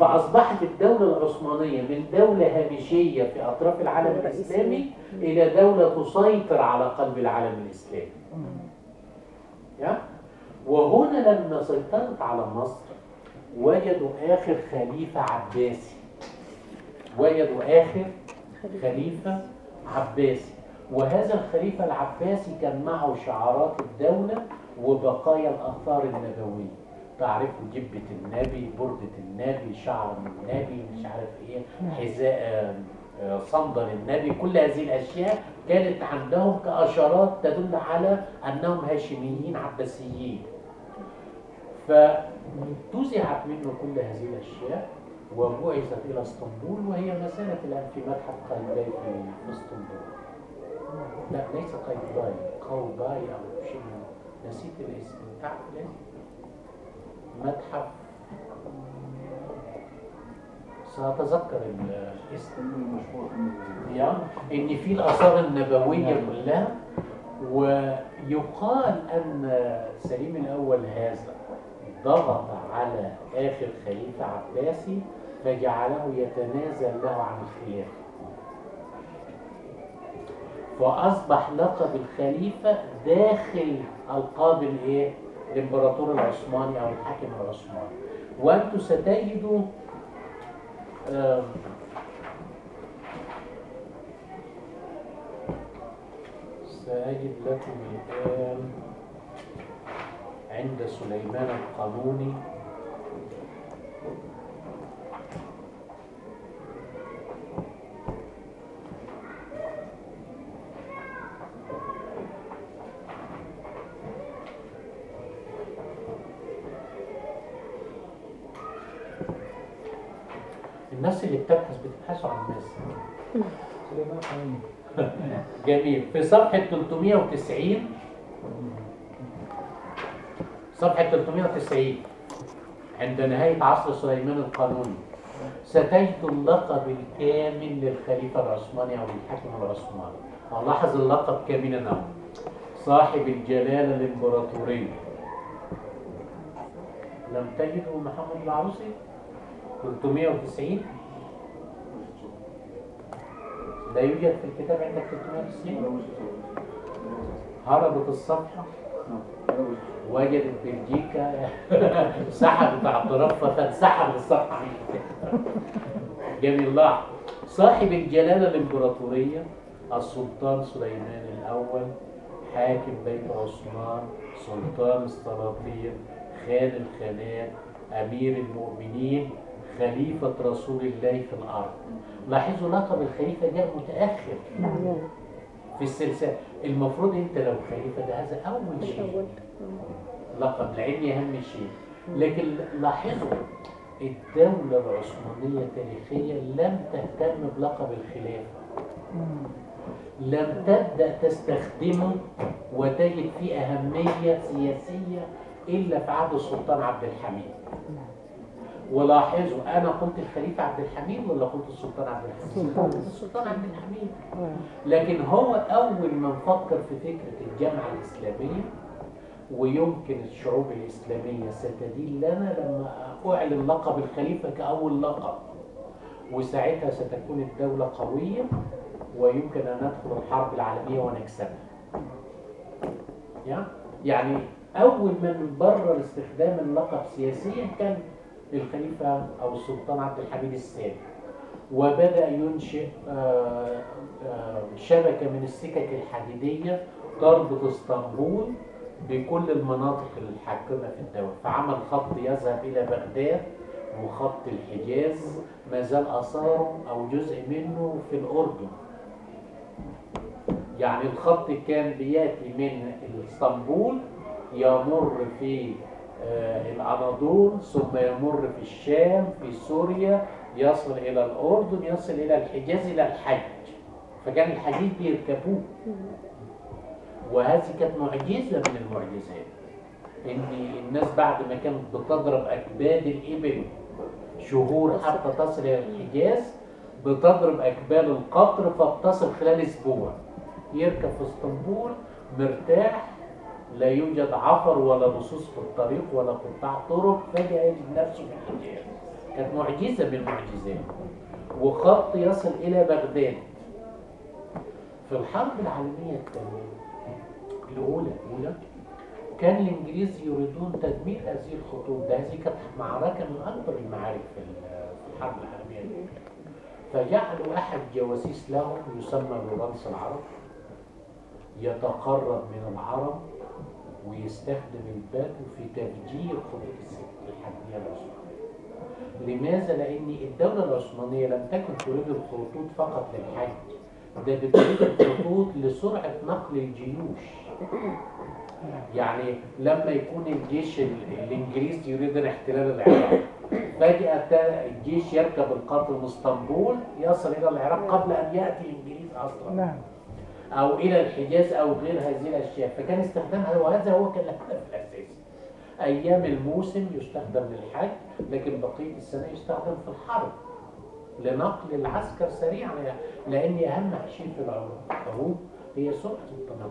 فأصبحت الدولة العثمانية من دولة هامشية في أطراف العالم الإسلامي إلى دولة تسيطر على قلب العالم الإسلامي. يا؟ وهنا لما سيطرت على مصر وجدوا آخر خليفة عباسي. وجدوا آخر خليفة. عباسي. وهذا الخليفة العباسي كان معه شعارات الدولة وبقايا الآثار النبوية. تعرفوا جبة النبي بردة النبي شعر النبي مش عارف إيه حذاء آه، آه، صندل النبي. كل هذه الأشياء كانت عندهم كأشارات تدل على أنهم هاشميين عباسيين. فانتزعت منه كل هذه الأشياء. وبعثت إلى إسطنبول وهي ما زالت الآن في متحف قايتباي في إسطنبول. لا ليس قايتباي قوباي أو شيء. نسيت الاسم. تعرف متحف. سأتذكر الاسم يا إن في الآثار النبوية كلها ويقال أن سليم الأول هذا ضغط على آخر خليفة عباسي فجعله يتنازل له عن الخلافة. فأصبح لقب الخليفة داخل القاب الايه الإمبراطور العثماني أو الحاكم العثماني. وأنتم ستجدوا سأجد لكم الآن عند سليمان القانوني الناس اللي بتبحث بتبحثوا عن الناس. جميل. في صفحة 390 صفحة 390 عند نهاية عصر سليمان القانوني. ستجد اللقب الكامل للخليفة العثماني أو للحاكم العثماني. ولاحظ اللقب كاملا أهو. صاحب الجلالة الإمبراطورية. لم تجدوا محمد العروسي؟ 390 لا يوجد في الكتاب عندك 390 هربت الصفحة. وجدت بلجيكا. سحبت اعترافها فانسحب الصفحة الكتاب جميل. الله. صاحب الجلالة الإمبراطورية السلطان سليمان الأول حاكم بيت عثمان سلطان السلاطين خان الخانات أمير المؤمنين خليفة رسول الله في الأرض. لاحظوا لقب الخليفة جاء متأخر في السلسلة. المفروض أنت لو خليفة ده هذا أول شيء. لقب العلم أهم شيء. لكن لاحظوا الدولة العثمانية تاريخيا لم تهتم بلقب الخلافة. لم تبدأ تستخدمه وتجد فيه أهمية سياسية إلا في عهد السلطان عبد الحميد. ولاحظوا أنا قلت الخليفة عبد الحميد ولا قلت السلطان عبد الحميد؟ السلطان. عبد الحميد لكن هو أول من فكر في فكرة الجامعة الإسلامية ويمكن الشعوب الإسلامية ستدين لنا لما أعلن لقب الخليفة كأول لقب وساعتها ستكون الدولة قوية ويمكن أن ندخل الحرب العالمية ونكسبها؟ يعني أول من برر استخدام اللقب سياسيا كان الخليفة أو السلطان عبد الحميد الثاني وبدأ ينشئ آه، آه، شبكة من السكك الحديدية تربط إسطنبول بكل المناطق الحاكمة في الدولة. فعمل خط يذهب إلى بغداد وخط الحجاز ما زال أثاره أو جزء منه في الأردن. يعني الخط كان بيأتي من إسطنبول يمر في الأناضول ثم يمر في الشام في سوريا يصل إلى الأردن يصل إلى الحجاز إلى الحج. فكان الحديد بيركبوه. وهذه كانت معجزة من المعجزات. إن الناس بعد ما كانت بتضرب أكباد الإبل شهور حتى تصل إلى الحجاز بتضرب أكباد القطر فبتصل خلال أسبوع. يركب في إسطنبول مرتاح لا يوجد عفر ولا لصوص في الطريق ولا قطاع طرق فجأة يجد نفسه في الحجاز كانت معجزة من المعجزات وخط يصل إلى بغداد. في الحرب العالمية الثانية الأولى الأولى كان الإنجليز يريدون تدمير هذه الخطوط. ده هذه كانت معركة من أكبر المعارك في ال- في الحرب العالمية الأولى فجعلوا أحد جواسيس لهم يسمى لورانس العرب يتقرب من العرب ويستخدم البدو في تفجير السكة الحربية العثمانية. لماذا؟ لأن الدولة العثمانية لم تكن تريد الخطوط فقط للحج. ده بتريد الخطوط لسرعة نقل الجيوش. يعني لما يكون الجيش ال- الإنجليزي يريد الاحتلال العراق فجأة الجيش يركب القطر من إسطنبول يصل إلى العراق قبل أن يأتي الإنجليز أصلا. نعم. أو إلى الحجاز أو غير هذه الأشياء. فكان استخدامها وهذا هو كان الهدف الأساسي أيام الموسم يستخدم للحج لكن بقية السنة يستخدم في الحرب لنقل العسكر سريعا لأن أهم شيء في الحروب هي سرعة التنقل.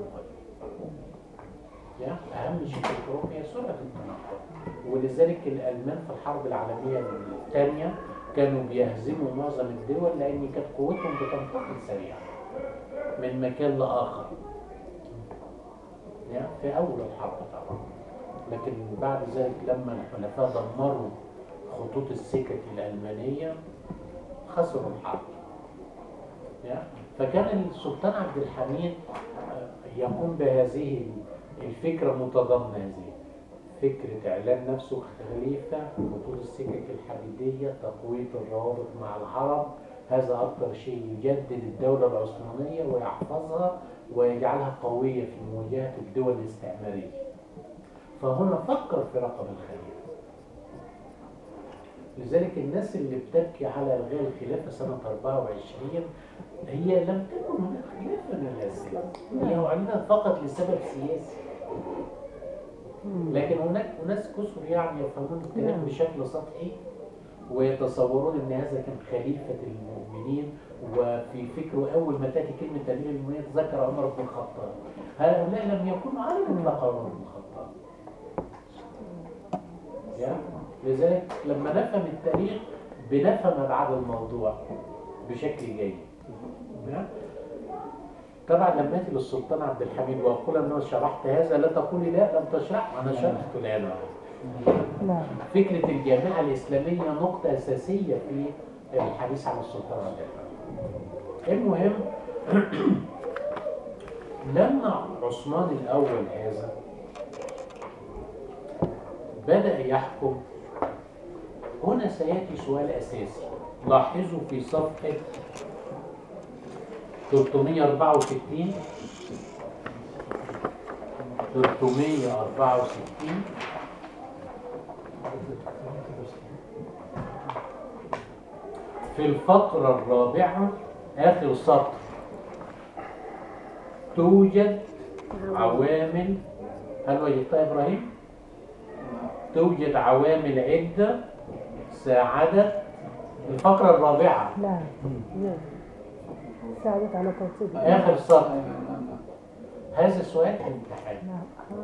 أهم شيء في الحروب هي سرعة التنقل. ولذلك الألمان في الحرب العالمية الثانية كانوا بيهزموا معظم الدول لأن كانت قوتهم بتنتقل سريعا. من مكان لآخر. يعني في أول الحرب طبعا. لكن بعد ذلك لما الحلفاء دمروا خطوط السكك الألمانية خسروا الحرب. يعني فكان السلطان عبد الحميد آه، يقوم بهذه الفكرة متضامنة هذه فكرة إعلان نفسه خليفة خطوط السكك الحديدية تقوية الروابط مع العرب. هذا أكثر شيء يجدد الدولة العثمانية ويحفظها ويجعلها قوية في مواجهة الدول الاستعمارية. فهنا فكر في رقم الخليفة لذلك الناس اللي بتبكي على إلغاء الخلافة سنة 24 هي لم تكن هناك خلافة من الأساس هي أعلنت فقط لسبب سياسي. لكن هناك أناس كثر يعني يفهمون نعم. بشكل سطحي. ويتصورون إن هذا كان خليفة المؤمنين وفي فكره أول ما تأتي كلمة امير المؤمنين ذكر عمر بن الخطاب هؤلاء لم يكونوا على الاطلاق عمر بن الخطاب؟ لذلك لما نفهم التاريخ بنفهم أبعاد الموضوع بشكل جيد؟ طبعا لما اتي للسلطان عبد الحميد وأقول أنه شرحت هذا لا تقولي لا لم تشرح أنا شرحت الان نعم. فكرة الجامعة الإسلامية نقطة أساسية في الحديث عن الحميد. المهم لما عثمان الأول هذا بدأ يحكم هنا سيأتي سؤال أساسي. لاحظوا في صفحة 364 364 في الفقرة الرابعة آخر سطر. توجد عوامل. هل وجدتها إبراهيم؟ توجد عوامل عدة ساعدت الفقرة الرابعة. نعم ساعدت على توطيد آخر سطر. هذا سؤال في الامتحان. نعم.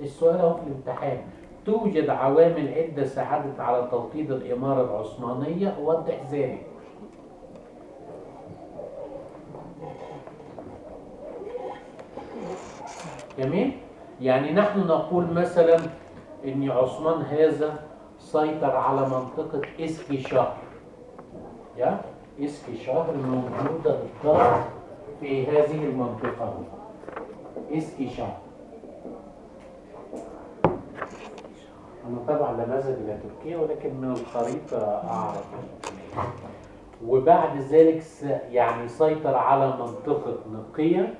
السؤال اهو في الامتحان. توجد عوامل عدة ساعدت على توطيد الإمارة العثمانية وضح ذلك. جميل؟ يعني نحن نقول مثلا إن عثمان هذا سيطر على منطقة إسكي شهر. يا؟ إسكي شهر موجودة بالضبط في هذه المنطقة. إسكي شهر. أنا طبعا لا نذهب إلى تركيا ولكن من الخريطة أعرف. وبعد ذلك يعني سيطر على منطقة نقية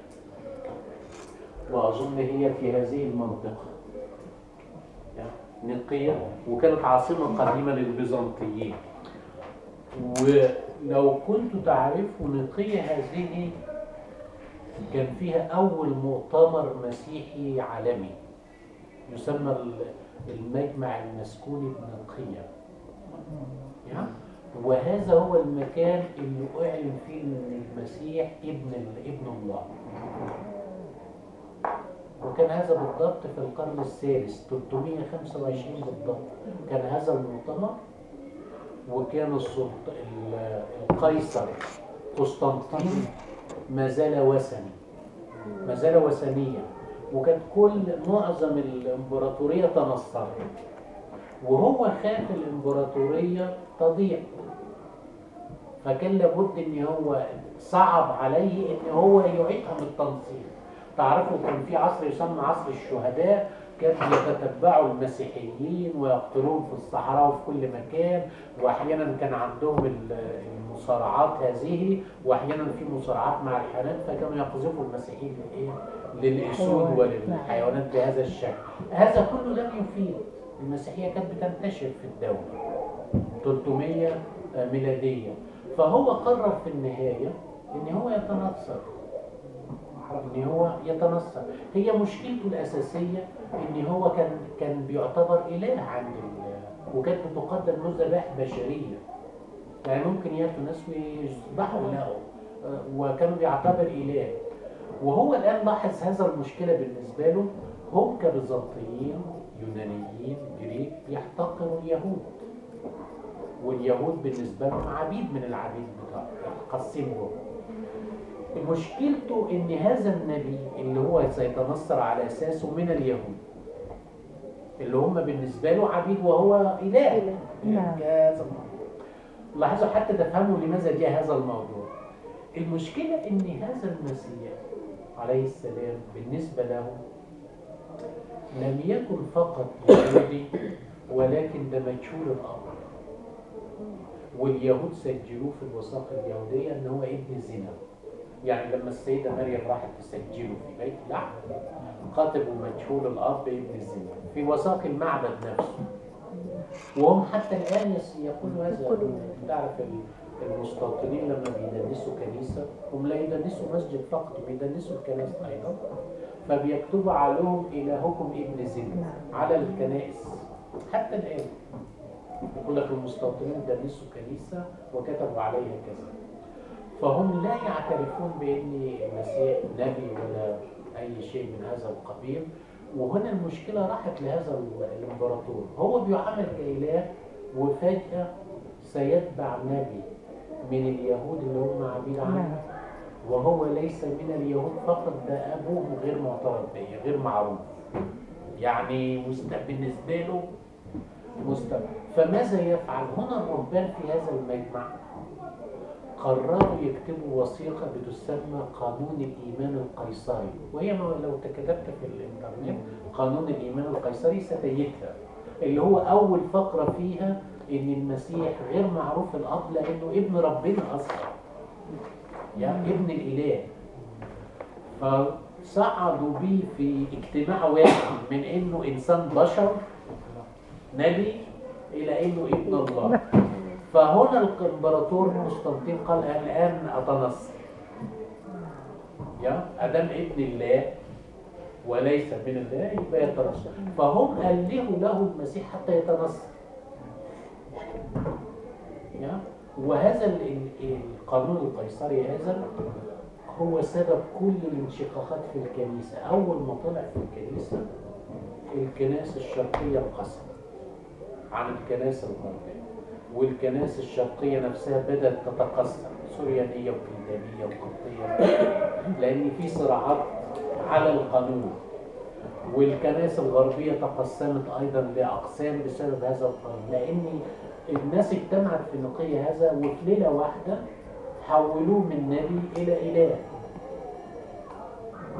وأظن هي في هذه المنطقة. نقية وكانت عاصمة قديمة للبيزنطيين. ولو كنت تعرفوا نقية هذه كان فيها أول مؤتمر مسيحي عالمي يسمى المجمع المسكوني بنقية يا؟ وهذا هو المكان اللي أعلن فيه أن المسيح ابن ابن الله. وكان هذا بالضبط في القرن الثالث 325 بالضبط. كان هذا المؤتمر وكان القيصر قسطنطين ما زال وثني. ما زال وثنيا. وكانت كل معظم الإمبراطورية تنصرت وهو خاف الإمبراطورية تضيع. فكان لابد إن هو صعب عليه إن هو يعيدها من التنصير. تعرفوا كان في عصر يسمى عصر الشهداء كانوا يتتبعوا المسيحيين ويقتلون في الصحراء وفي كل مكان واحيانا كان عندهم ال- المصارعات هذه واحيانا في مصارعات مع الحيوانات فكانوا يقذفوا المسيحيين. للايه؟ للاسود وللحيوانات بهذا الشكل. هذا كله لم يفيد. المسيحية كانت بتنتشر في الدولة. 300 ميلادية. فهو قرر في النهاية إن هو يتنصر. إن هو يتنصر. هي مشكلته الأساسية إن هو كان كان بيعتبر إله عند وكانت بتقدم له ذبائح بشرية. يعني ممكن ياتوا ناس ويذبحوا له. آه، وكانوا بيعتبر إله. وهو الآن لاحظ هذا المشكلة بالنسبة له. هم كبيزنطيين يونانيين جريك يحتقروا اليهود. واليهود بالنسبة لهم عبيد من العبيد بتاعهم قسمهم. مشكلته إن هذا النبي اللي هو سيتنصر على أساسه من اليهود اللي هم بالنسبة له عبيد وهو إله نعم. لاحظوا حتى تفهموا لماذا جاء هذا الموضوع. المشكلة إن هذا المسيح عليه السلام بالنسبة له لم يكن فقط يهودي ولكن ده مجهول الامر واليهود سجلوه في الوثائق اليهوديه إن هو ابن زنا يعني لما السيدة مريم راحت تسجله في بيت لحم كاتبوا مجهول الأب ابن الزنا. في وثائق المعبد نفسه. وهم حتى الآن يقولوا هذا. تعرف المستوطنين لما بيدنسوا كنيسة هم لا يدنسوا مسجد فقط بيدنسوا الكنائس أيضا. فبيكتبوا عليهم إلهكم ابن زنا على الكنائس. حتى الآن يقول لك المستوطنين دنسوا كنيسة وكتبوا عليها كذا. فهم لا يعترفون بأن المسيح نبي ولا أي شيء من هذا القبيل. وهنا المشكلة راحت لهذا الإمبراطور. هو بيعامل كإله وفجأة سيتبع نبي. من اليهود اللي هم عبيد عنه. وهو ليس من اليهود فقط ده أبوه غير معترف به غير معروف. يعني. بالنسبة له مستبع فماذا يفعل؟ هنا الرهبان في هذا المجمع قرروا يكتبوا وثيقة بتسمى قانون الإيمان القيصري. وهي لو كتبت في الإنترنت قانون الإيمان القيصري ستجدها اللي هو أول فقرة فيها إن المسيح غير معروف الأب لأنه ابن ربنا أصلا. يعني ابن الإله. فصعدوا به في اجتماع واحد من إنه إنسان بشر نبي إلى إنه ابن الله. فهنا الإمبراطور قسطنطين قال الآن أتنصر يا أدم ابن الله وليس من الله يبقى يتنصر فهم ألهوا له المسيح حتى يتنصر وهذا القانون القيصري هذا هو سبب كل الانشقاقات في الكنيسة. أول ما طلع في الكنيسة الكنائس الشرقية انقسمت عن الكنائس الغربية والكنائس الشرقية نفسها بدأت تتقسم سوريانية وكلدانية وقبطية لأن في صراعات على القانون. والكنائس الغربية تقسمت أيضا لأقسام بسبب هذا القانون لأن الناس اجتمعت في نقية هذا وفي ليلة واحدة حولوه من نبي إلى إله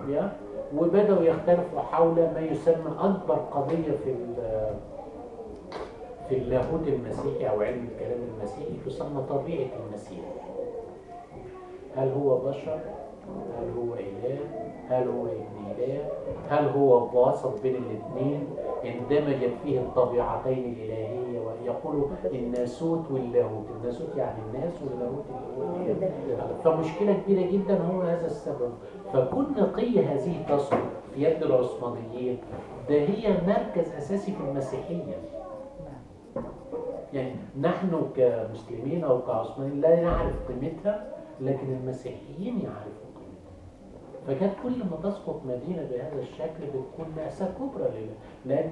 يا وبدأوا يختلفوا حول ما يسمى أكبر قضية في في اللاهوت المسيحي أو علم الكلام المسيحي تسمى طبيعة المسيح هل هو بشر؟ هل هو إله؟ هل هو ابن إله؟ هل هو واسط بين الاثنين؟ اندمجت فيه الطبيعتين الإلهية ويقولوا الناسوت واللاهوت. الناسوت يعني الناس واللاهوت فمشكلة كبيرة جدا هو هذا السبب. فكل نقية هذه تصل في يد العثمانيين. ده هي مركز أساسي في المسيحية. يعني نحن كمسلمين أو كعثمانيين لا نعرف قيمتها لكن المسيحيين قيمتها فكانت كل ما تسقط مدينة بهذا الشكل بتكون مأساة كبرى لأن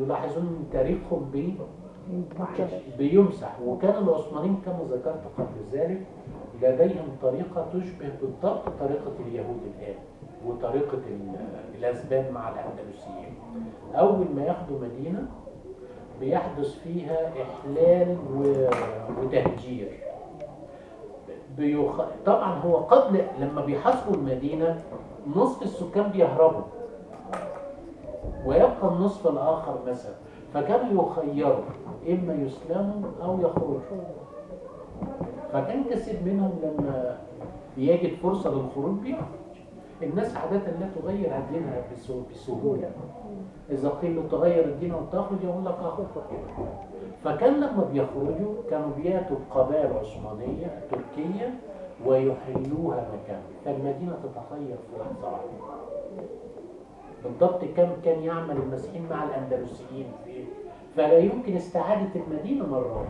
يلاحظون تاريخهم بي بيمسح. وكان العثمانيين كما ذكرت قبل ذلك لديهم طريقة تشبه بالضبط طريقة اليهود الآن وطريقة الأسبان مع الأندلسيين أول ما ياخدوا مدينة بيحدث فيها إحلال وتهجير. بيخ... طبعا هو قبل لما بيحاصروا المدينة نصف السكان بيهربوا. ويبقى النصف الآخر مثلا. فكانوا يخيروا إما يسلموا أو يخرجوا. فكان كثير منهم لما يجد فرصة للخروج بيخرج الناس عادة لا تغير دينها بسهولة. إذا قيل له تغير الدين وتخرج يقول لك أخرج. فكان لما بيخرجوا كانوا بياتوا بقبائل عثمانية تركية ويحلوها مكان. فالمدينة تتغير في لحظة واحدة. بالضبط كم كان يعمل المسيحيين مع الأندلسيين فلا يمكن استعادة المدينة مرة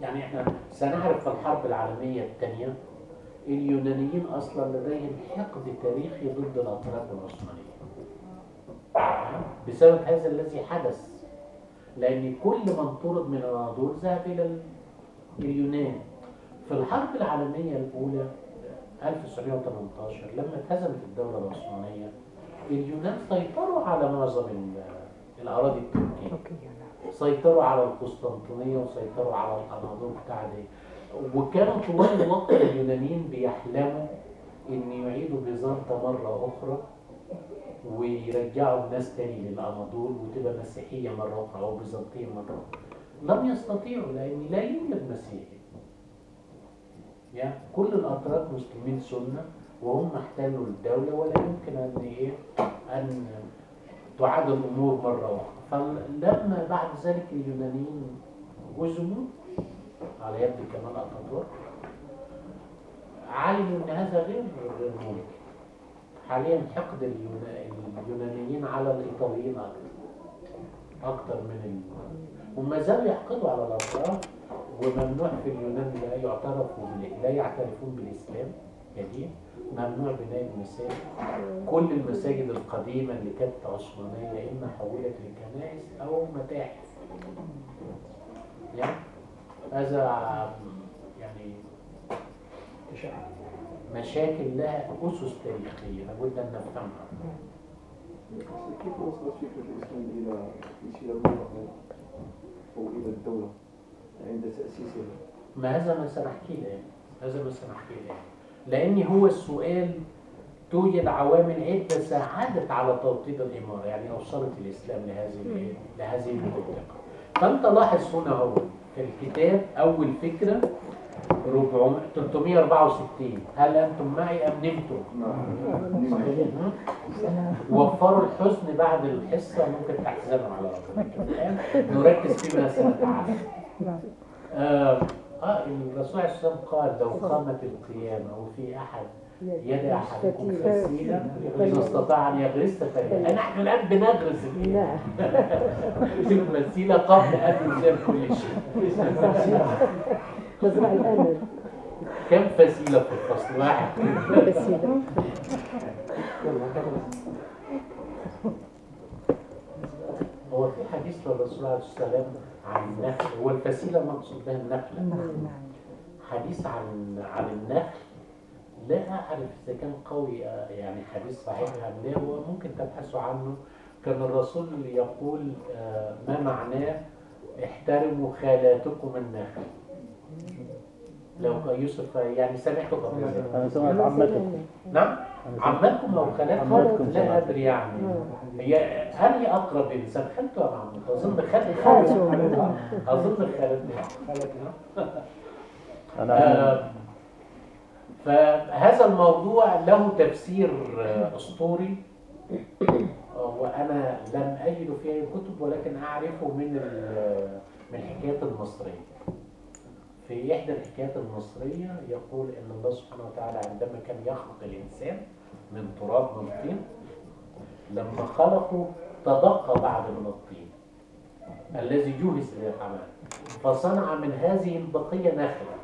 يعني إحنا سنعرف في الحرب العالمية الثانية اليونانيين أصلا لديهم حقد تاريخي ضد الأطراف العثمانية. بسبب هذا الذي حدث. لأن كل من طرد من الأناضول ذهب إلى اليونان. في الحرب العالمية الأولى 1918 لما اتهزمت الدولة العثمانية اليونان سيطروا على معظم الأراضي التركية. سيطروا على القسطنطينية وسيطروا على الأناضول بتاع دي. وكانوا طوال الوقت اليونانيين بيحلموا إن يعيدوا بيزنطة مرة أخرى. ويرجعوا الناس تاني للأناضول وتبقى مسيحية مرة أخرى أو بيزنطية مرة أخرى. لم يستطيعوا لأن لا يوجد مسيحي. يعني كل الأتراك مسلمين سنة وهم احتلوا الدولة ولا يمكن أن إيه؟ أن تعاد الأمور مرة أخرى فلما بعد ذلك اليونانيين هزموا على يد كمال اتاتورك علموا إن هذا غير غير ممكن حاليا حقد اليونا- اليونانيين على الإيطاليين أكثر أكثر من. وما زالوا يحقدوا على الافراد وممنوع في اليونان لا يعترفوا لا يعترفون بالإسلام كدين ممنوع بناء المساجد كل المساجد القديمة اللي كانت عثمانية إما حولت لكنائس أو متاحف يعني هذا يعني مشاكل لها أسس تاريخية لابد أن نفهمها كيف وصلت فكرة الإسلام إلى إلى أو إلى الدولة عند تأسيسها؟ ما هذا ما سنحكي الآن هذا ما سنحكي الآن لأن هو السؤال توجد عوامل عدة ساعدت على توطيد الإمارة يعني أوصلت الإسلام لهذه؟ لهذه المنطقة فأنت لاحظ هنا هو في الكتاب أول فكرة 400 364 هل أنتم معي أم نمتم؟ نعم. صحيح. وفروا الحزن بعد الحصة. ممكن تحزنوا على ربنا. نركز فيما سنتعلم. نعم آه آه الرسول عليه والسلام قال لو قامت القيامة أو في أحد يد أحدكم فسيلة إن استطاع أن يغرس فليغرس نحن الآن بنغرس. الفسيلة قبل أن يزال كل شيء. مزرعة الأمل. كم فسيلة في الفصل؟ واحد. بسيطة هو في حديث للرسول عليه والسلام عن النخل هو الفسيلة مقصود بها النخلة حديث عن عن النخل لا أعرف إذا كان قوي يعني حديث صحيح أم لا هو ممكن تبحثوا عنه. كان الرسول يقول آه، ما معناه احترموا خالاتكم النخل؟ لو كان يوسف يعني ذلك أنا سمعت عمتكم. نعم. عمتكم أو خالاتكم عمتكم لا. أدري يعني. هي انهي أقرب انسان خالته ولا عمته؟ أظن خالته خالته. أظن خالته أنا آه، فهذا الموضوع له تفسير آه، أسطوري. آه، وأنا لم أجد في اي كتب ولكن أعرفه من ال- من الحكايات المصرية. في إحدى الحكايات المصرية يقول إن الله سبحانه وتعالى عندما كان يخلق الإنسان من تراب من طين لما خلقه تبقى بعد من الطين الذي جهز للحمام فصنع من هذه البقية نخله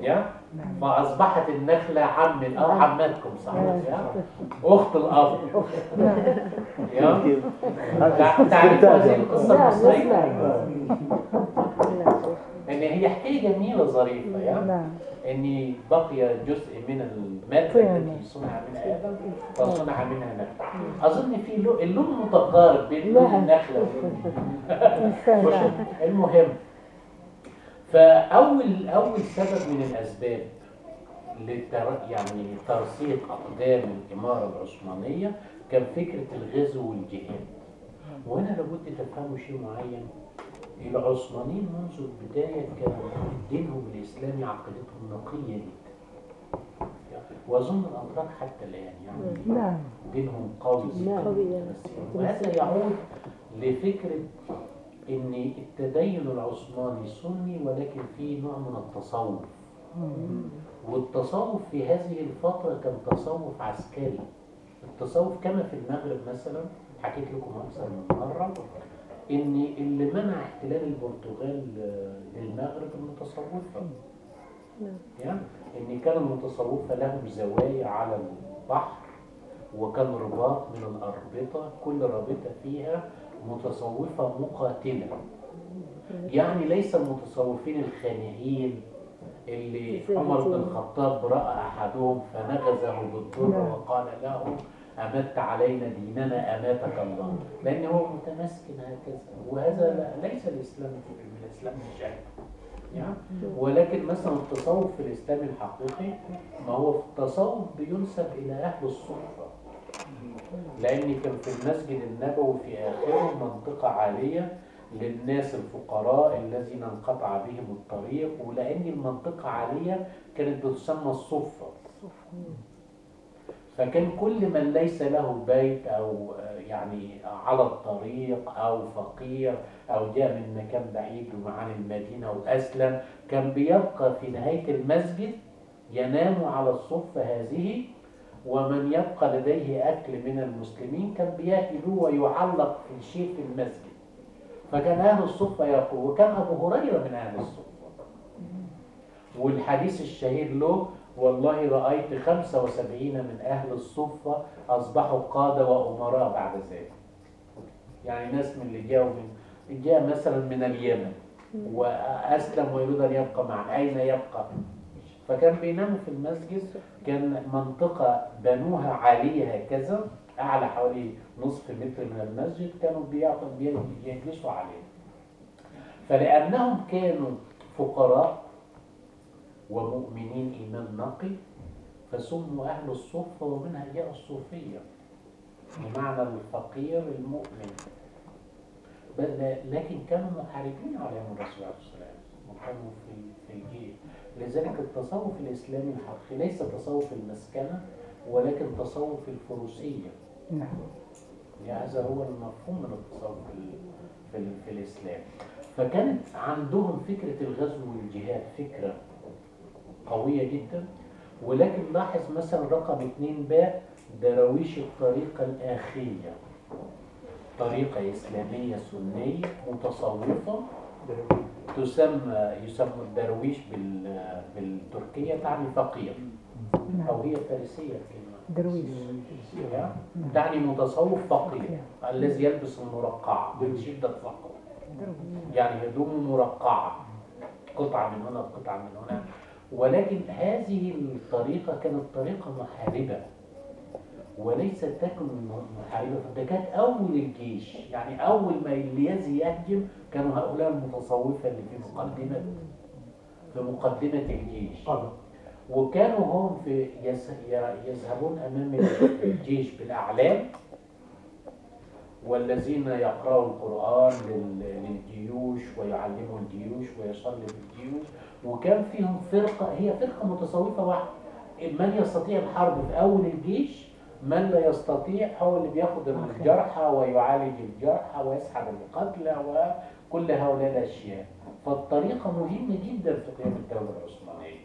يا؟ فاصبحت النخلة عم آه عمتكم صحيح أخت الأب. يا تع- تعرفوا هذه القصة نعم. المصريه نسمع ان هي حكايه جميلة ظريفة يا. نعم. ان بقي جزء من المادة طيب. التي صنع من آدم فصنع منها نخلة. أظن في لو- اللون متقارب بين لون نعم. النخلة إنسان. مش نعم المهم فأول أول سبب من الأسباب لتر يعني ترسيخ أقدام الإمارة العثمانية كان فكرة الغزو والجهاد. وهنا لابد تفهموا شيء معين. العثمانيين منذ البداية كان دينهم الإسلامي عقيدتهم نقية جدا. وأظن الأتراك حتى الآن يعني نعم. دينهم قوي. جدا نعم. وهذا يعود لفكرة إن التدين العثماني سني ولكن فيه نوع من التصوف. والتصوف في هذه الفترة كان تصوف عسكري. التصوف كما في المغرب مثلا حكيت لكم أكثر من مرة إن اللي منع احتلال البرتغال آه، للمغرب المتصوفة يعني إن كان المتصوفة لهم زوايا على البحر وكان رباط من الأربطة كل رابطة فيها متصوفة مقاتلة. يعني ليس المتصوفين الخانعين اللي عمر بن الخطاب رأى أحدهم فنغزه بالضر نعم. وقال له أمت علينا ديننا أماتك الله. لأن هو متمسك هكذا. وهذا لا- ليس الإسلام من الإسلام الشرعي. يعني ولكن مثلا التصوف في الإسلام الحقيقي ما هو التصوف بينسب إلى أهل الصحبة. لأن كان في المسجد النبوي في آخره منطقة عالية للناس الفقراء الذين انقطع بهم الطريق ولأن المنطقة عالية كانت بتسمى الصفة. فكان كل من ليس له بيت أو يعني على الطريق أو فقير أو جاء من مكان بعيد وعن المدينة وأسلم كان بيبقى في نهاية المسجد ينام على الصفة هذه ومن يبقى لديه أكل من المسلمين كان بيأكلوه ويعلق في شيء في المسجد. فكان أهل الصفة يقول وكان أبو هريرة من أهل الصفة. والحديث الشهير له والله رأيت خمسة وسبعين من أهل الصفة أصبحوا قادة وأمراء بعد ذلك. يعني ناس من اللي جاءوا من جاء مثلا من اليمن وأسلم ويريد أن يبقى مع أين يبقى؟ فكان بيناموا في المسجد كان منطقة بنوها عالية هكذا أعلى حوالي نصف متر من المسجد كانوا بيجلسوا عليه. فلأنهم كانوا فقراء ومؤمنين إيمان نقي فسموا أهل الصفة ومنها جاء الصوفية بمعنى الفقير المؤمن. لكن كانوا محاربين عليهم الرسول عليه الصلاة والسلام وكانوا في في الجيش لذلك التصوف الإسلامي الحقيقي ليس تصوف المسكنة ولكن تصوف الفروسية. نعم. يعني هذا هو المفهوم من التصوف في, في, ال- في الإسلام. فكانت عندهم فكرة الغزو والجهاد فكرة قوية جدا. ولكن لاحظ مثلا رقم اتنين باء دراويش الطريقة الآخية طريقة إسلامية سنية متصوفة تسمى يسمى الدرويش بال بالتركية تعني فقير أو هي فارسية درويش؟ تعني متصوف فقير الذي يلبس المرقعة من شدة فقره يعني هدومه مرقعة قطعة من هنا قطعة من هنا ولكن هذه الطريقة كانت طريقة محاربة وليست تكن محاربة ده كانت أول الجيش يعني أول ما اليازي يهجم كانوا هؤلاء المتصوفة اللي في مقدمة في مقدمة الجيش. وكانوا هم في يذهبون أمام الجيش بالأعلام والذين يقرأوا القرآن لل- للجيوش ويعلموا الجيوش ويصلي بالجيوش وكان فيهم فرقة هي فرقة متصوفة واحدة. من يستطيع الحرب في أول الجيش من لا يستطيع هو اللي بياخد الجرحى ويعالج الجرحى ويسحب القتلى وكل هؤلاء الأشياء. فالطريقة مهمة جدا في قيام الدولة العثمانية.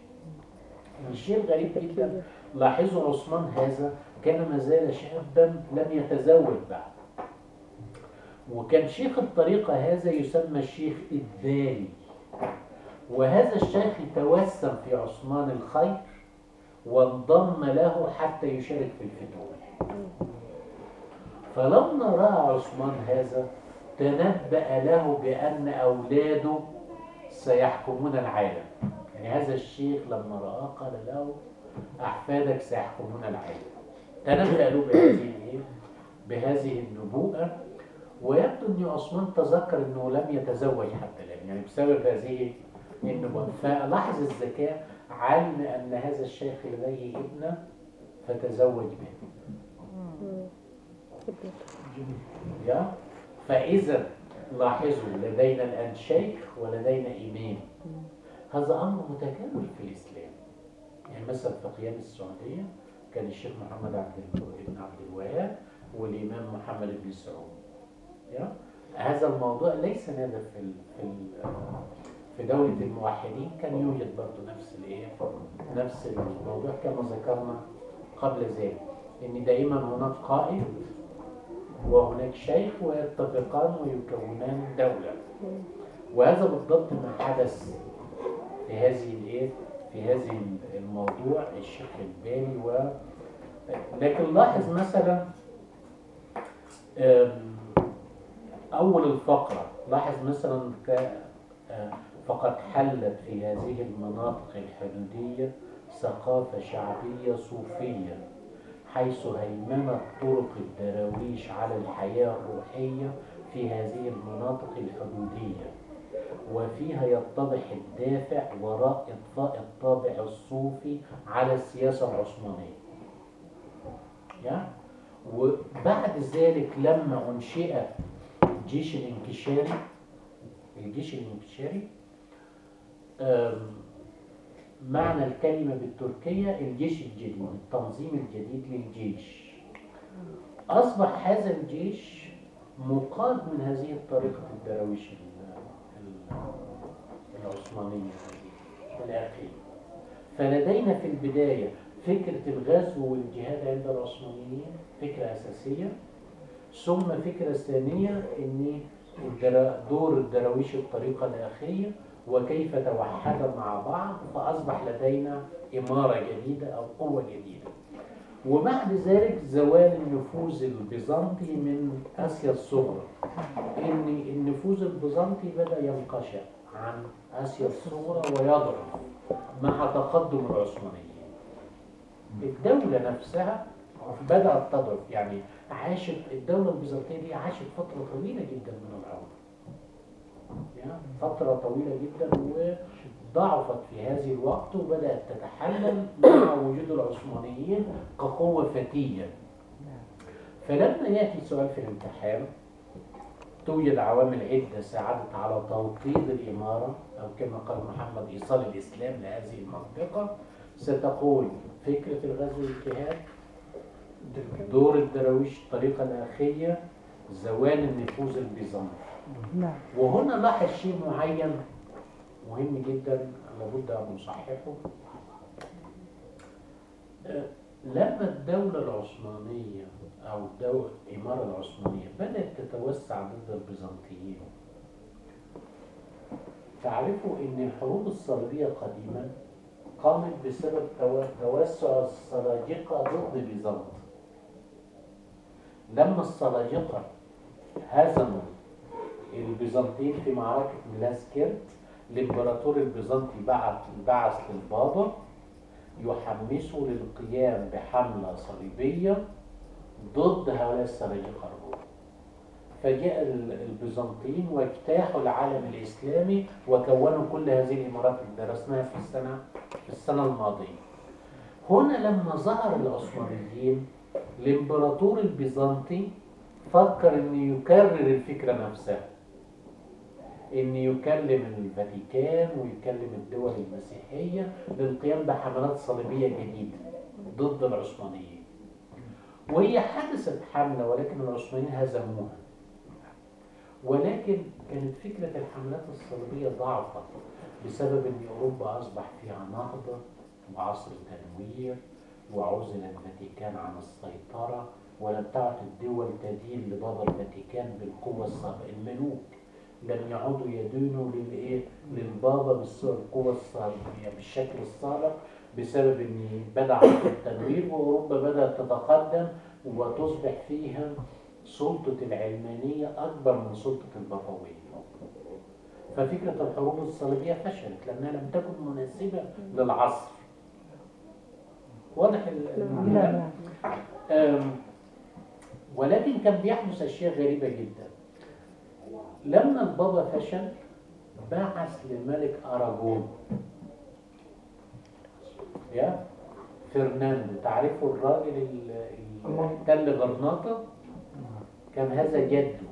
الشيء الغريب جدا لاحظوا عثمان هذا كان ما زال شابا لم يتزوج بعد. وكان شيخ الطريقة هذا يسمى الشيخ الداري. وهذا الشيخ توسم في عثمان الخير وانضم له حتى يشارك في الفتوح فلما رأى عثمان هذا تنبأ له بأن أولاده سيحكمون العالم. يعني هذا الشيخ لما رآه قال له أحفادك سيحكمون العالم. تنبأ له بهذه الإيه؟ بهذه النبوءة. ويبدو أن عثمان تذكر أنه لم يتزوج حتى الآن. يعني بسبب هذه النبوءة. فلاحظ الذكاء علم أن هذا الشيخ لديه ابنة فتزوج به. يا؟ فإذا لاحظوا لدينا الآن شيخ ولدينا إمام. هذا أمر متكرر في الإسلام. يعني مثلا في قيام السعودية كان الشيخ محمد عبد بن عبد الوهاب والإمام محمد بن سعود. هذا الموضوع ليس نادر في في دولة الموحدين. كان يوجد برضه نفس الايه نفس الموضوع كما ذكرنا قبل ذلك. إن دائما هناك قائد وهناك شيخ ويتفقان ويكونان دولة. وهذا بالضبط ما حدث في هذه الإيه في هذه الموضوع الشيخ الباني و لكن لاحظ مثلا أول الفقرة لاحظ مثلا آه، فقد حلت في هذه المناطق الحدودية ثقافة شعبية صوفية. حيث هيمنت طرق الدراويش على الحياة الروحية في هذه المناطق الحدودية وفيها يتضح الدافع وراء إطفاء الطابع الصوفي على السياسة العثمانية؟ وبعد ذلك لما أنشئ الجيش الانكشاري الجيش الانكشاري معنى الكلمة بالتركية الجيش الجديد التنظيم الجديد للجيش. أصبح هذا الجيش مقاد من هذه الطريقة الدرويش ال- ال- العثمانية العراقية. فلدينا في البداية فكرة الغزو والجهاد عند العثمانيين فكرة أساسية. ثم فكرة ثانية أن دور الدراويش الطريقة الأخيرة وكيف توحد مع بعض فأصبح لدينا إمارة جديدة أو قوة جديدة. وبعد ذلك زوال النفوذ البيزنطي من آسيا الصغرى. إن النفوذ البيزنطي بدأ ينقشع عن آسيا الصغرى ويضعف مع تقدم العثمانيين. الدولة نفسها بدأت تضعف يعني عاشت الدولة البيزنطية دي عاشت فترة طويلة جدا من العمر فترة طويلة جدا وضعفت في هذه الوقت وبدأت تتحلل مع وجود العثمانيين كقوة فتية. فلما يأتي سؤال في الامتحان. توجد عوامل عدة ساعدت على توطيد الإمارة أو كما قال محمد إيصال الإسلام لهذه المنطقة. ستقول فكرة الغزو والجهاد دور الدراويش الطريقة الأخية زوال النفوذ البيزنطي. نعم. وهنا لاحظ شيء معين مهم جدا لابد أن نصححه. آه، لما الدولة العثمانية أو الدولة الإمارة العثمانية بدأت تتوسع ضد البيزنطيين تعرفوا أن الحروب الصليبية قديما قامت بسبب تو- توسع السلاجقة ضد بيزنط. لما السلاجقة هزموا البيزنطيين في معركة ميلاسكيرت الإمبراطور البيزنطي بعث بعث للبابا يحمسه للقيام بحملة صليبية ضد هؤلاء السلاجقة الروم فجاء ال- البيزنطيين واجتاحوا العالم الإسلامي وكونوا كل هذه الإمارات اللي درسناها في السنة في السنة الماضية. هنا لما ظهر العثمانيين الإمبراطور البيزنطي فكر أن يكرر الفكرة نفسها. أن يكلم الفاتيكان ويكلم الدول المسيحية للقيام بحملات صليبية جديدة ضد العثمانيين. وهي حدثت حملة ولكن العثمانيين هزموها. ولكن كانت فكرة الحملات الصليبية ضعفت بسبب أن أوروبا أصبح فيها نهضة وعصر تنوير وعزل الفاتيكان عن السيطرة ولم تعد الدول تدين لبابا الفاتيكان بالقوة السابقة الملوك. لم يعودوا يدينوا للايه للبابا بالقوة السابقة بالشكل السابق بسبب إن بدأ عصر التنوير واوروبا بدات تتقدم وتصبح فيها سلطة العلمانية أكبر من سلطة البابوية ففكرة الحروب الصليبية فشلت لأنها لم تكن مناسبة للعصر. واضح ولكن كان بيحدث أشياء غريبة جدا. لما البابا فشل بعث للملك أراجون يا فرناندو تعرفوا الراجل اللي احتل غرناطة؟ كان هذا جده.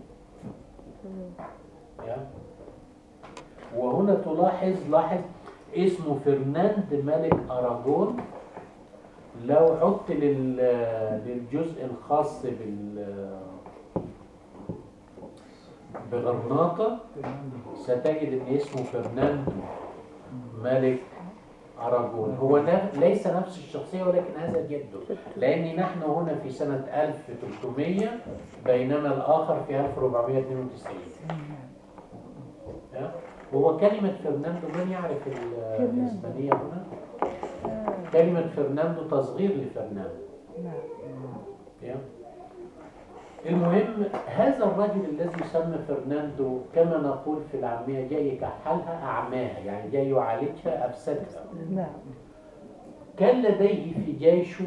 يا. وهنا تلاحظ لاحظ اسمه فرناند ملك أراجون لو عدت لل- للجزء الخاص بال بغرناطة ستجد إن اسمه فرناندو ملك أراجون هو ده ليس نفس الشخصية ولكن هذا جده لأن نحن هنا في سنة 1300 بينما الآخر في 1492 يا؟ وهو كلمة فرناندو من يعرف ال- الإسبانية هنا؟ كلمة فرناندو تصغير لفرناندو يا؟ المهم هذا الرجل الذي يسمى فرناندو كما نقول في العامية جاي يكحلها أعماها يعني جاي يعالجها أفسدها نعم. كان لديه في جيشه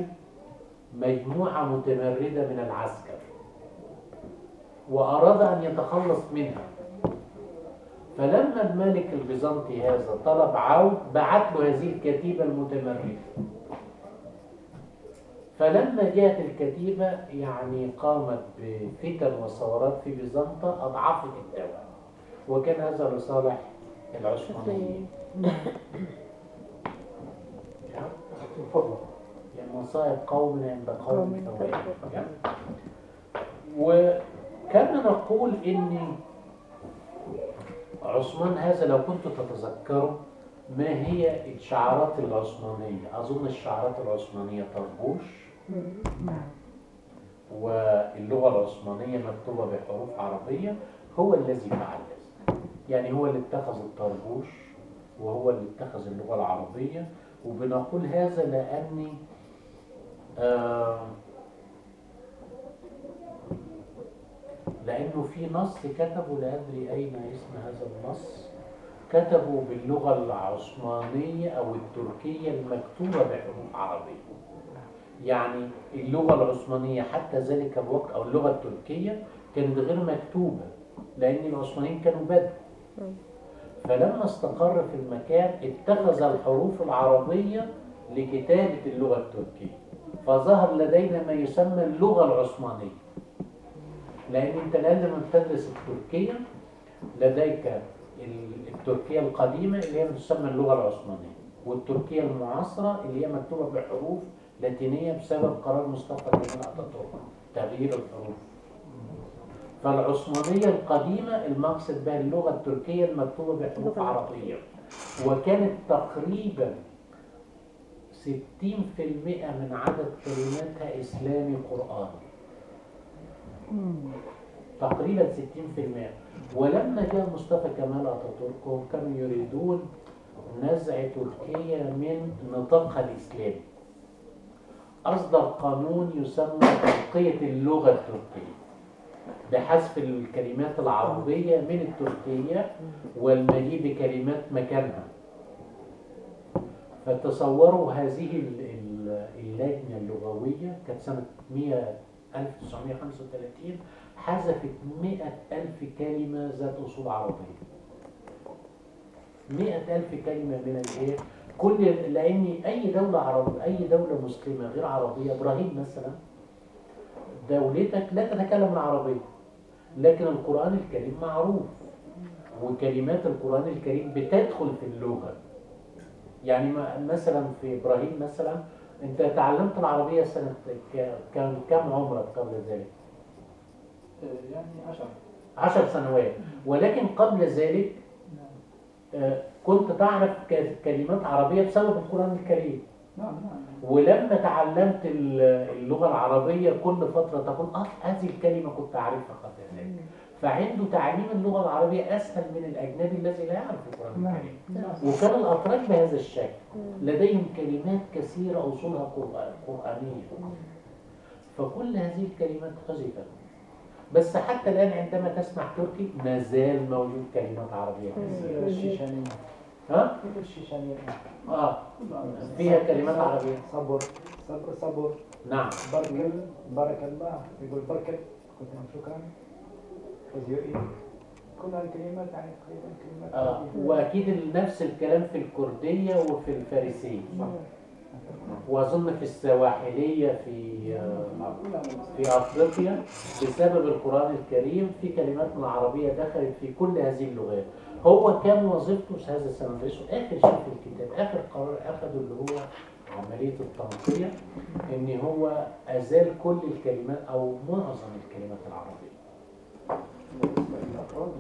مجموعة متمردة من العسكر وأراد أن يتخلص منها. فلما الملك البيزنطي هذا طلب عود بعت له هذه الكتيبة المتمردة. فلما جاءت الكتيبة يعني قامت بفتن وثورات في بيزنطة أضعفت الدولة. وكان هذا لصالح العثمانيين. يعني مصائب قوم عند قوم. وكما نقول إن عثمان هذا لو كنت تتذكروا ما هي الشعارات العثمانية؟ أظن الشعارات العثمانية طربوش. واللغة العثمانية مكتوبة بحروف عربية هو الذي فعل يعني هو اللي اتخذ الطربوش وهو اللي اتخذ اللغة العربية. وبنقول هذا لأني آه لأنه في نص كتبه لا أدري أين اسم هذا النص. كتبوا باللغة العثمانية أو التركية المكتوبة بحروف عربية. يعني اللغة العثمانية حتى ذلك الوقت أو اللغة التركية كانت غير مكتوبة لأن العثمانيين كانوا بدو فلما استقر في المكان اتخذ الحروف العربية لكتابة اللغة التركية. فظهر لدينا ما يسمى اللغة العثمانية. لأن أنت الآن لما بتدرس التركية لديك ال- التركية القديمة اللي هي تسمى اللغة العثمانية والتركية المعاصرة اللي هي مكتوبة بحروف لاتينية بسبب قرار مصطفى كمال أتاتورك تغيير الحروف فالعثمانية القديمة المقصد بها اللغة التركية المكتوبة بحروف عربية. وكانت تقريبا 60% من عدد كلماتها إسلامي قرآني. تقريبا 60% ولما جاء مصطفى كمال أتاتورك هم كانوا يريدون نزع تركيا من نطاقها الإسلامي. أصدر قانون يسمى تنقية اللغة التركية بحذف الكلمات العربية من التركية والمجيء بكلمات مكانها فتصوروا هذه ال- ال- اللجنة اللغوية كانت 100 1935 حذفت 100 ألف كلمة ذات أصول عربية 100 ألف كلمة من الإيه؟ كل لأن أي دولة عربية أي دولة مسلمة غير عربية إبراهيم مثلا دولتك لا تتكلم العربية لكن القرآن الكريم معروف وكلمات القرآن الكريم بتدخل في اللغة. يعني مثلا في إبراهيم مثلا أنت تعلمت العربية سنة كان كم عمرك قبل ذلك؟ يعني عشرة عشر سنوات. ولكن قبل ذلك آه، كنت تعرف كلمات عربية بسبب القرآن الكريم. نعم نعم. ولما تعلمت ال- اللغة العربية كل فترة تقول آه هذه الكلمة كنت أعرفها قبل ذلك فعنده تعليم اللغة العربية أسهل من الأجنبي الذي لا يعرف القرآن نعم. الكريم. وكان الأتراك بهذا الشكل. لديهم كلمات كثيرة أصولها قرآن- قرآنية. فكل هذه الكلمات حذفت. بس حتى الآن عندما تسمع تركي ما زال موجود كلمات عربية. الشيشانية ها؟ الشيشانية آه. فيها كلمات عربية. صبر. صبر. صبر. نعم. بركل بارك الله. يقول قلت لهم شكرا. كل الكلمات يعني تقريبا كلمات آه. وأكيد نفس الكلام في الكردية وفي الفارسية. صح. وأظن في السواحلية في في أفريقيا بسبب القرآن الكريم في كلمات من العربية دخلت في كل هذه اللغات. هو كان وظيفته هذا سندرسه آخر شيء في الكتاب آخر قرار أخذه اللي هو عملية التنقية إن هو أزال كل الكلمات أو معظم الكلمات العربية.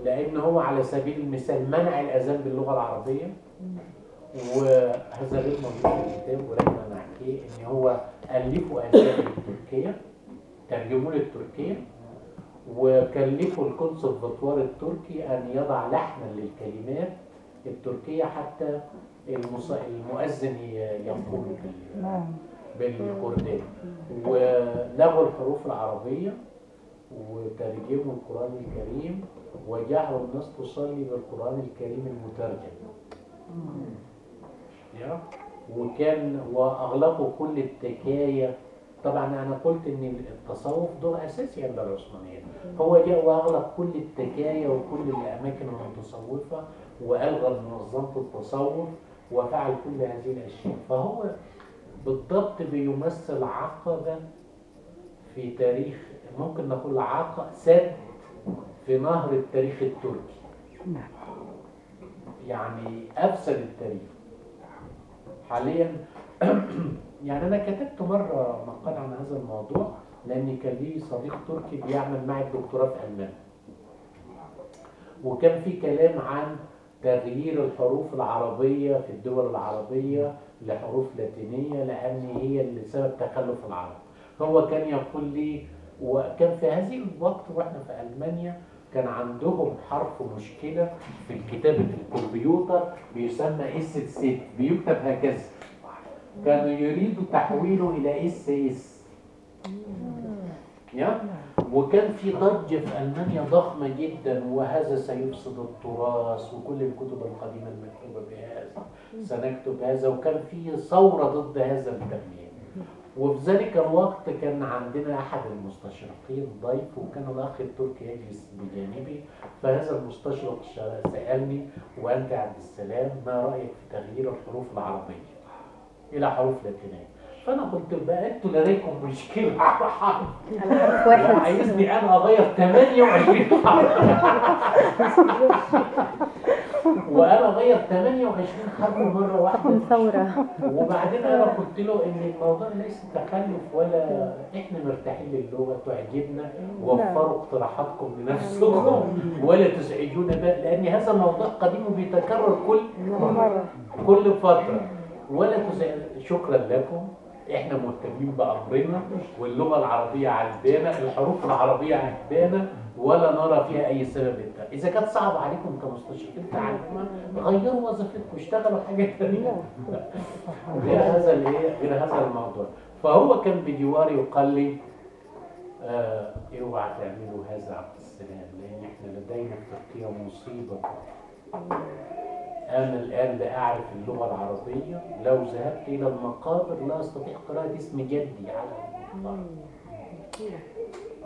لأن هو على سبيل المثال منع الأذان باللغة العربية. وهذا غير موجود في الكتاب ولكن أنا أحكيه إن هو ألفوا أذان التركية ترجموا للتركية. وكلفوا الكونسرفاتوار التركي أن يضع لحنا للكلمات التركية حتى المص... المؤذن يقول بال- نعم. ولغوا الحروف العربية وترجموا القرآن الكريم وجعلوا الناس تصلي بالقرآن الكريم المترجم؟ وكان وأغلقوا كل التكاية. طبعا أنا قلت إن التصوف دور أساسي عند العثمانيين. هو جاء وأغلق كل التكاية وكل الأماكن المتصوفة وألغى منظمة التصوف وفعل كل هذه الأشياء. فهو بالضبط بيمثل عقبة في تاريخ ممكن نقول عقبة سد في نهر التاريخ التركي. يعني أفسد التاريخ. حاليا. يعني أنا كتبت مرة مقال عن هذا الموضوع لأن كان لي صديق تركي بيعمل معي الدكتوراه في ألمانيا. وكان في كلام عن تغيير الحروف العربية في الدول العربية لحروف لاتينية لأن هي اللي سبب تخلف العرب. هو كان يقول لي وكان في هذه الوقت وإحنا في ألمانيا كان عندهم حرف مشكلة في كتابة الكمبيوتر بيسمى اس ست بيكتب هكذا. كانوا يريدوا تحويله إلى ss يا؟ وكان في ضجة في ألمانيا ضخمة جدا وهذا سيفسد التراث وكل الكتب القديمة المكتوبة بهذا. سنكتب هذا وكان في ثورة ضد هذا التغيير وفي ذلك الوقت كان عندنا أحد المستشرقين ضيف وكان الأخ التركي يجلس بجانبي. فهذا المستشرق سألني وأنت عبد السلام ما رأيك في تغيير الحروف العربية إلى حروف لاتينية؟ فأنا قلت بقى أنتوا لديكم مشكلة حرف على حرف. واحد. عايزني أنا أغير 28 حرف. وأنا اغير 28 حرف مرة واحدة. ثورة. وبعدين أنا قلت له إن الموضوع ليس تخلف ولا إحنا مرتاحين للغة تعجبنا وفروا اقتراحاتكم لنفسكم ولا تزعجونا بقى لأن هذا الموضوع قديم وبيتكرر كل مرة. كل فترة. ولا تزعل شكرا لكم. إحنا مهتمين بأمرنا واللغة العربية عجبانا الحروف العربية عجبانا ولا نرى فيها أي سبب. إذا كانت صعبة عليكم كمستشرقين تعلمها غيروا وظيفتكم اشتغلوا حاجة تانية. غير هذا الايه غير هذا الموضوع. فهو كان بجواري وقال لي آه اوعى تعملوا هذا عبد السلام لأن إحنا لدينا في تركيا مصيبة. أنا الآن لا أعرف اللغة العربية. لو ذهبت إلى المقابر لا أستطيع قراءة اسم جدي على المقابر.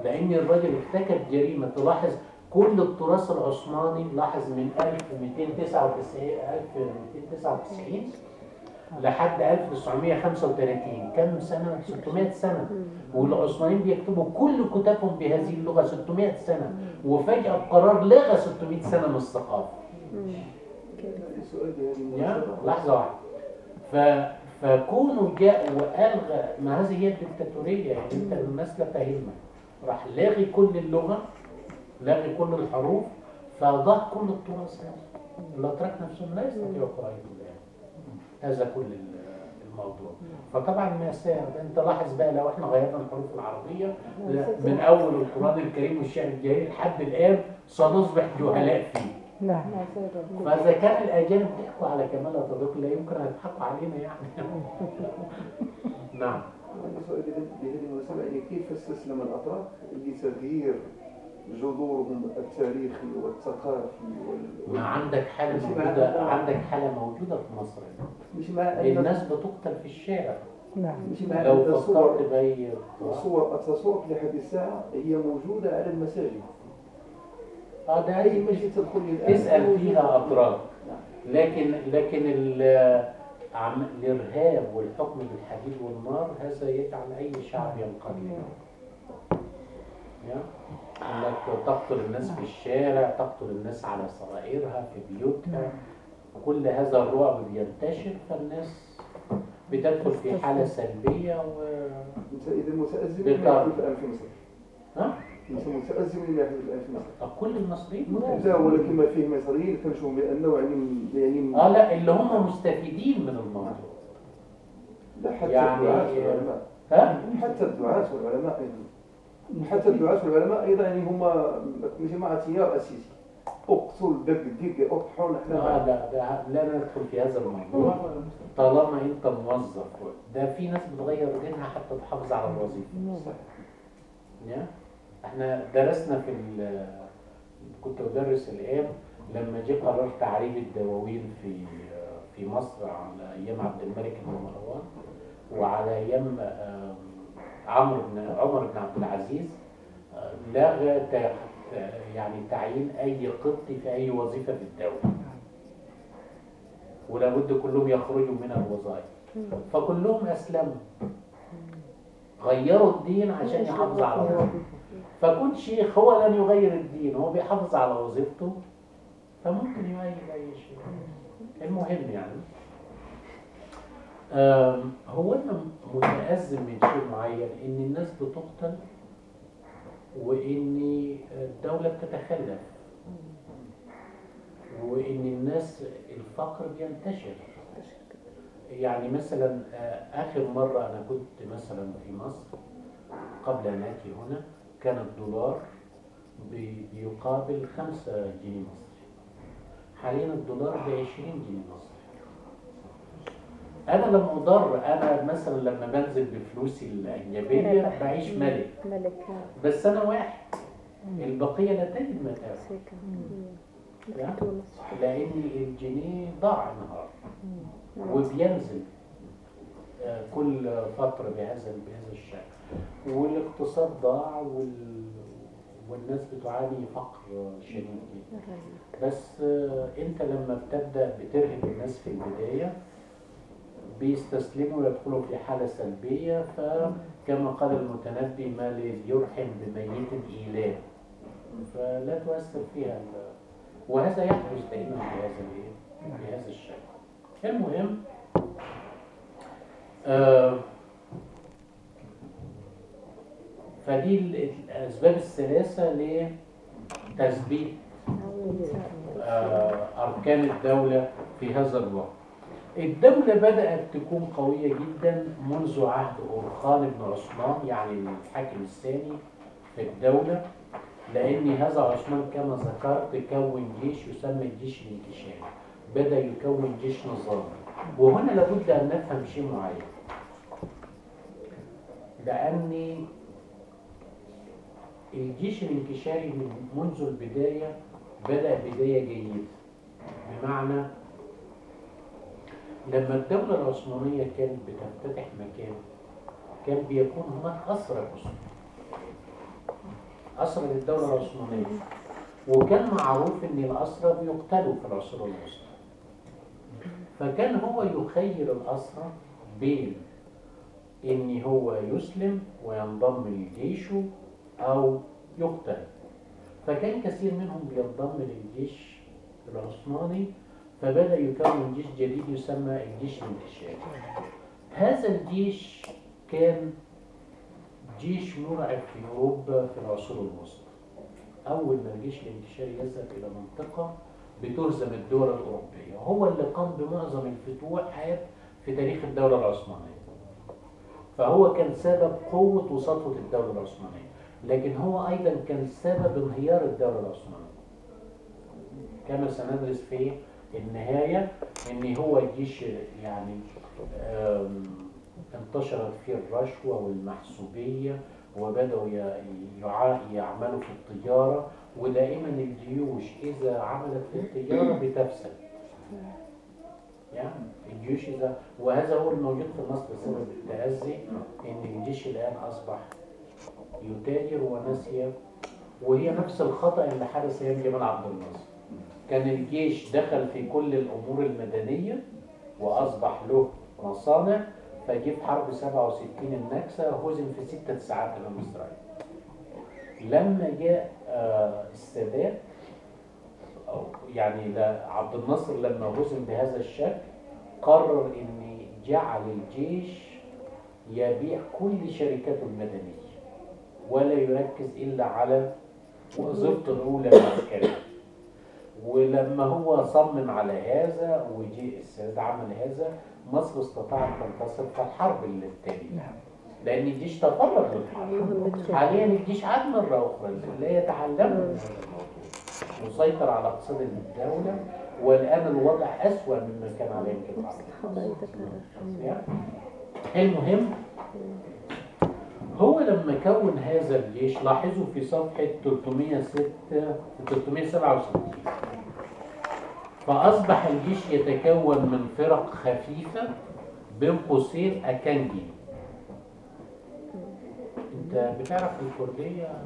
لأن الراجل ارتكب جريمة. تلاحظ كل التراث العثماني لاحظ من 1299 1299 لحد 1935 كم سنة؟ 600 سنة. والعثمانيين بيكتبوا كل كتابهم بهذه اللغة 600 سنة. وفجأة بقرار لغى 600 سنة من الثقافة. يعني لحظة واحدة. ف... فكونه جاء وألغى ما هذه هي الدكتاتورية يعني؟ أنت الناس لا فاهمة راح لاغي كل اللغة لاغي كل الحروف فضاع كل التراث هذا الأتراك نفسهم لا يستطيعوا قراءته الآن هذا كل ال- الموضوع. فطبعا مأساة أنت لاحظ بقى لو إحنا غيرنا الحروف العربية لا، من أول القرآن الكريم والشعر الجاهلي لحد الآن سنصبح جهلاء فيه. نعم. فإذا كان الأجانب بيحكوا على كمال أتذوق لا يمكن أن يضحكوا علينا يعني. نعم. السؤال بهذه المناسبة يعني كيف استسلم الأتراك لتغيير جذورهم التاريخي والثقافي وال... ما عندك حالة موجودة عندك حالة موجودة في مصر. مش مع الناس بتقتل في الشارع. نعم. مش مع لو فكرت الصور بأي الصور التصور لحد الساعة هي موجودة على المساجد. آه ده أي مسجد تدخل الآن تسأل فيها أطراف. نعم. لكن لكن ال- عم- الإرهاب والحكم بالحديد والنار هذا يجعل أي شعب ينقلب. يا؟ إنك تقتل الناس في الشارع تقتل الناس على سرائرها في بيوتها كل هذا الرعب بينتشر فالناس بتدخل في حالة سلبية و إذا متأزم. لما يحدث الآن في مصر ها؟ أنت متأزم لما يحدث الآن في مصر طب كل المصريين لا. ولكن ما فيه مصريين كنشوفوا بأنه يعني يعني آه لا اللي هم مستفيدين من الموضوع لا حتى يعني- الدعاة والعلماء ها؟ حتى الدعاة والعلماء أيضا حتى الدعاة والعلماء أيضا يعني هم جماعة تيار أسيسي أقتل دق دق اطحن آه إحنا لا ده لا ندخل في هذا الموضوع. طالما أنت موظف. ده في ناس بتغير دينها حتى تحافظ على الوظيفة. يا؟ إحنا درسنا في كنت بدرس الآن لما جه قرار تعريب الدواوين في في مصر على أيام عبد الملك بن مروان وعلى أيام عمرو بن عمر بن عبد العزيز آه، لغى تا- يعني تعيين أي قبطي في أي وظيفة في الدولة. ولابد كلهم يخرجوا من الوظائف. فكلهم أسلموا. غيروا الدين عشان يحافظوا على وظيفته. فكل شيخ هو لن يغير الدين هو بيحافظ على وظيفته فممكن يغير أي شيء. المهم يعني هو أنا متأزم من شيء معين إن الناس بتقتل وإن الدولة بتتخلف وإن الناس الفقر بينتشر. يعني مثلا آه، آخر مرة أنا كنت مثلا في مصر قبل أن آتي هنا كان الدولار بي- بيقابل خمسة جنيه مصري. حاليا الدولار ب 20 جنيه مصري. أنا لما أضر. أنا مثلا لما بنزل بفلوسي الأجنبية بعيش ملك. ملك. بس أنا واحد. البقية لا تجد متاع سيكا لا. تونس لأن الجنيه ضاع النهارده. وبينزل آه، كل فترة بهذا بهذا الشكل. والاقتصاد ضاع وال... والناس بتعاني فقر شديد جدا. بس آه، أنت لما بتبدأ بترهب الناس في البداية بيستسلموا ويدخلوا في حالة سلبية فكما قال المتنبي ما ليرحم بميت ايلام فلا تؤثر فيها وهذا يحدث دائما بهذا؟ بهذا الشكل. المهم آه فدي ال- الأسباب الثلاثة لتثبيت آه، أركان الدولة في هذا الوقت الدولة بدأت تكون قوية جدا منذ عهد أورخان بن عثمان يعني الحاكم الثاني في الدولة لأن هذا عثمان كما ذكرت كون جيش يسمى الجيش الانكشافي بدأ يكون جيش نظامي. وهنا لابد أن نفهم شيء معين. لأن الجيش الانكشاري من- منذ البداية بدأ بداية جيدة بمعنى لما الدولة العثمانية كانت بتفتتح مكان كان بيكون هناك أسرى مسلم أسرى للدولة العثمانية. وكان معروف إن الأسرى بيقتلوا في العصور الوسطى. فكان هو يخير الأسرى بين إن هو يسلم وينضم لجيشه أو يقتل. فكان كثير منهم بينضم للجيش العثماني فبدأ يكون جيش جديد يسمى الجيش الانكشافي هذا الجيش كان جيش مرعب في أوروبا في العصور الوسطى. أول ما الجيش الانكشافي يذهب إلى منطقة بتهزم الدول الأوروبية. هو اللي قام بمعظم الفتوحات في تاريخ الدولة العثمانية. فهو كان سبب قوة وسطوة الدولة العثمانية. لكن هو أيضا كان سبب انهيار الدولة العثمانية. كما سندرس في النهاية إن هو الجيش يعني انتشرت فيه الرشوة والمحسوبية وبدأوا يعملوا في التجارة ودائما الجيوش إذا عملت في التجارة بتفسد. يعني الجيوش إذا وهذا هو الموجود في مصر بسبب التأذي إن الجيش الآن أصبح يتاجر ونسي وهي نفس الخطأ اللي حدث أيام جمال عبد الناصر. كان الجيش دخل في كل الأمور المدنية وأصبح له مصانع فجه في حرب 67 النكسة هزم في ستة ساعات أمام إسرائيل لما جاء آه، السادات أو يعني عبد الناصر لما هزم بهذا الشكل قرر إن جعل الجيش يبيع كل شركاته المدنية ولا يركز إلا على وظيفته الأولى العسكريه ولما هو صمم على هذا وجي السادات عمل هذا مصر استطاعت تنتصر في الحرب التاليه لأن الجيش تفرغ للحرب. حاليا الجيش عاد مرة أخرى لا يتعلم. من هذا الموضوع مسيطر على اقتصاد الدولة والآن الوضع أسوأ مما كان عليه يمكن المهم هو لما كون هذا الجيش لاحظوا في صفحة 306 367 فأصبح الجيش يتكون من فرق خفيفة بين قوسين أكانجي. أنت بتعرف الكردية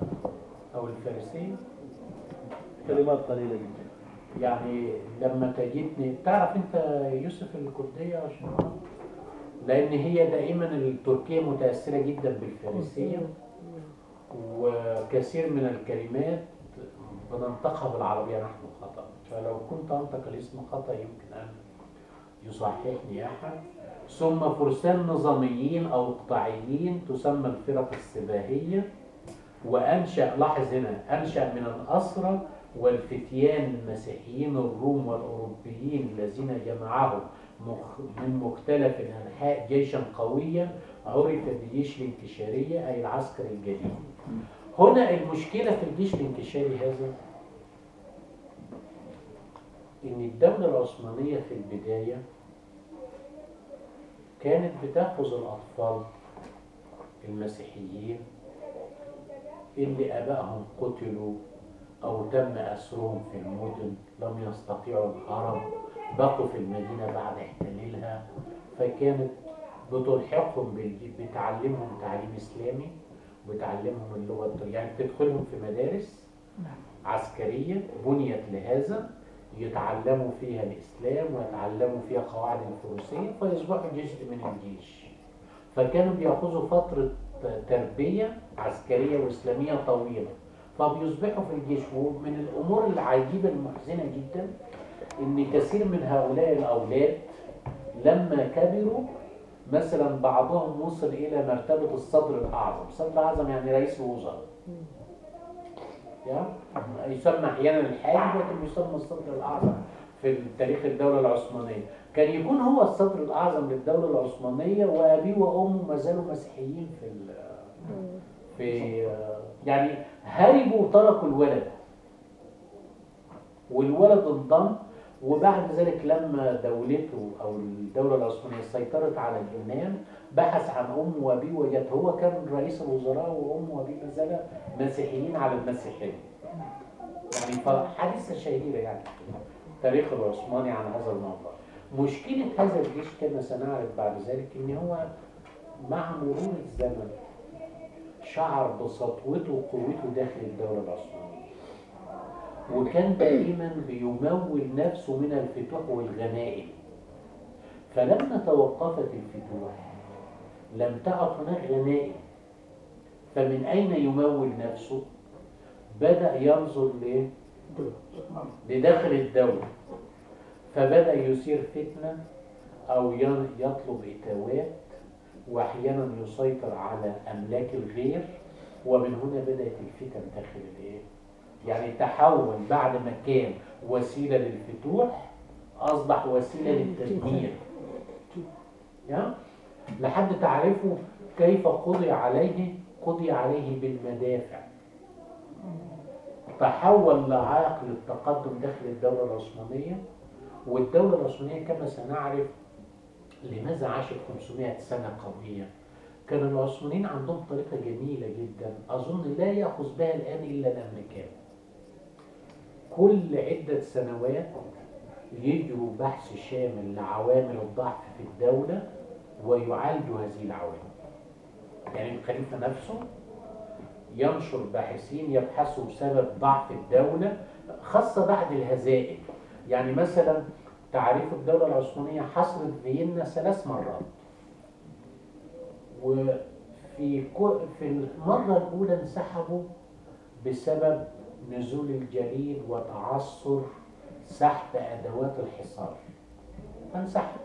أو الفارسية؟ كلمات قليلة جدا. يعني لما تجدني تعرف أنت يوسف الكردية عشان لأن هي دائما التركية متأثرة جدا بالفارسية. وكثير من الكلمات بننطقها بالعربية نحن خطأ. فلو كنت أنطق الاسم خطأ يمكن أن يصححني أحد. ثم فرسان نظاميين أو إقطاعيين تسمى الفرق السباهية. وأنشأ لاحظ هنا أنشأ من الأسرى والفتيان المسيحيين الروم والأوروبيين الذين جمعهم من مختلف الأنحاء جيشا قويا عرف بجيش الانكشارية أي العسكر الجديد. هنا المشكلة في الجيش الانكشاري هذا إن الدولة العثمانية في البداية كانت بتأخذ الأطفال المسيحيين اللي آبائهم قتلوا أو تم أسرهم في المدن لم يستطيعوا الهرب بقوا في المدينة بعد احتلالها فكانت بتلحقهم بتعلمهم تعليم إسلامي بتعلمهم اللغة يعني بتدخلهم في مدارس عسكرية بنيت لهذا يتعلموا فيها الإسلام ويتعلموا فيها قواعد الفروسية فيصبحوا جزء من الجيش. فكانوا بيأخذوا فترة تربية عسكرية وإسلامية طويلة. فبيصبحوا في الجيش ومن الأمور العجيبة المحزنة جدا إن كثير من هؤلاء الأولاد لما كبروا مثلا بعضهم وصل إلى مرتبة الصدر الأعظم. الصدر الأعظم يعني رئيس الوزراء يسمى أحيانا الحاج لكن يسمى الصدر الأعظم في تاريخ الدولة العثمانية. كان يكون هو الصدر الأعظم للدولة العثمانية وأبيه وأمه ما زالوا مسيحيين في في يعني هربوا وتركوا الولد. والولد انضم وبعد ذلك لما دولته أو الدولة العثمانية سيطرت على اليونان بحث عن امه وابيه وجد هو كان رئيس الوزراء وامه وابيه ما زال مسيحيين على المسيحية. يعني حادثه شهيره يعني تاريخ العثماني عن هذا الموضوع. مشكلة هذا الجيش كما سنعرف بعد ذلك إن هو مع مرور الزمن شعر بسطوته وقوته داخل الدولة العثمانية. وكان دائما بيمول نفسه من الفتوح والغنائم فلما توقفت الفتوح لم تعد هناك غنائم فمن أين يمول نفسه؟ بدأ ينظر ل- لداخل الدولة. فبدأ يثير فتنة أو يطلب إتاوات وأحيانا يسيطر على أملاك الغير ومن هنا بدأت الفتن داخل الإيه؟ يعني تحول بعد ما كان وسيلة للفتوح أصبح وسيلة للتدمير؟ لحد تعرفوا كيف قضي عليه قضي عليه بالمدافع. تحول لعائق للتقدم داخل الدولة العثمانية والدولة العثمانية كما سنعرف لماذا عاشت 500 سنة قوية. كان العثمانيين عندهم طريقة جميلة جدا أظن لا يأخذ بها الآن إلا الأمريكان. كل عدة سنوات يجروا بحث شامل لعوامل الضعف في الدولة ويعالجوا هذه العوامل. يعني الخليفة نفسه ينشر باحثين يبحثوا بسبب ضعف الدولة خاصة بعد الهزائم. يعني مثلا تعريف الدولة العثمانية حصرت فيينا ثلاث مرات. وفي في المرة الأولى انسحبوا بسبب نزول الجليد وتعثر سحب أدوات الحصار. فانسحب.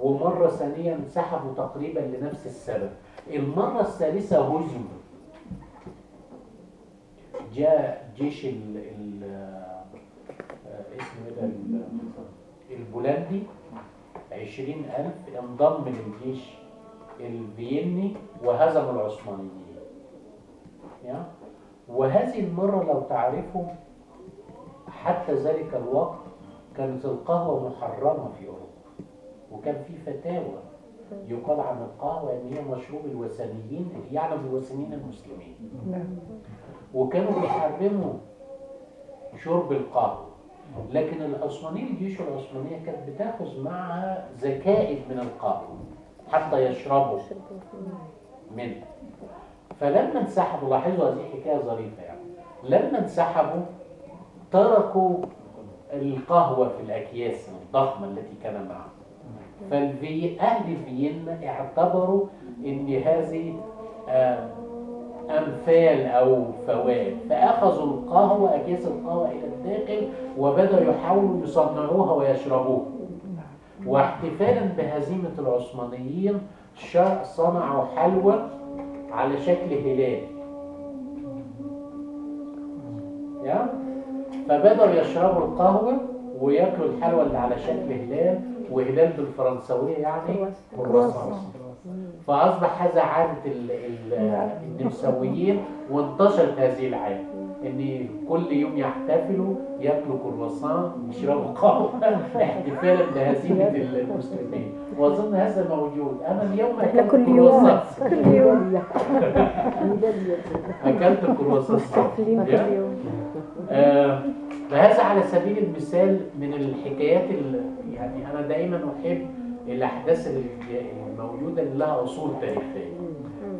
ومرة ثانية انسحبوا تقريبا لنفس السبب. المرة الثالثة هزموا جاء جيش ال ال آه، اسمه إيه ده؟ ال- البولندي. عشرين ألف انضم للجيش الفييني وهزموا العثمانيين؟ وهذه المرة لو تعرفوا حتى ذلك الوقت كانت القهوة محرمة في أوروبا. وكان في فتاوى يقال عن القهوة إن هي مشروب الوثنيين يعلم الوثنيين المسلمين. وكانوا بيحرموا شرب القهوة لكن العثمانيين الجيوش العثمانية كانت بتاخذ معها زكائد من القهوة حتى يشربوا منه فلما انسحبوا لاحظوا هذه حكاية ظريفة يعني. لما انسحبوا تركوا القهوة في الأكياس الضخمة التي كان معهم فالفي أهل فيينا اعتبروا إن هذه آه، أمثال أو فوائد. فأخذوا القهوة أكياس القهوة إلى الداخل وبدأوا يحاولوا يصنعوها ويشربوها. واحتفالا بهزيمة العثمانيين صنعوا حلوى على شكل هلال. فبدأوا يشربوا القهوة وياكلوا الحلوى اللي على شكل هلال. وهلال بالفرنسوية يعني كرواسون. فأصبح هذا عادة ال- النمساويين وانتشرت هذه العادة إن كل يوم يحتفلوا ياكلوا كرواسون يشربوا قهوة. احتفالا بهزيمة المسلمين. وأظن هذا موجود. أنا اليوم أكلت كل يوم. كل يوم. أكلت كرواسون. محتفلين كل يوم. آه، فهذا على سبيل المثال من الحكايات اللي يعني أنا دائما أحب الأحداث اللي- الموجودة اللي لها أصول تاريخية.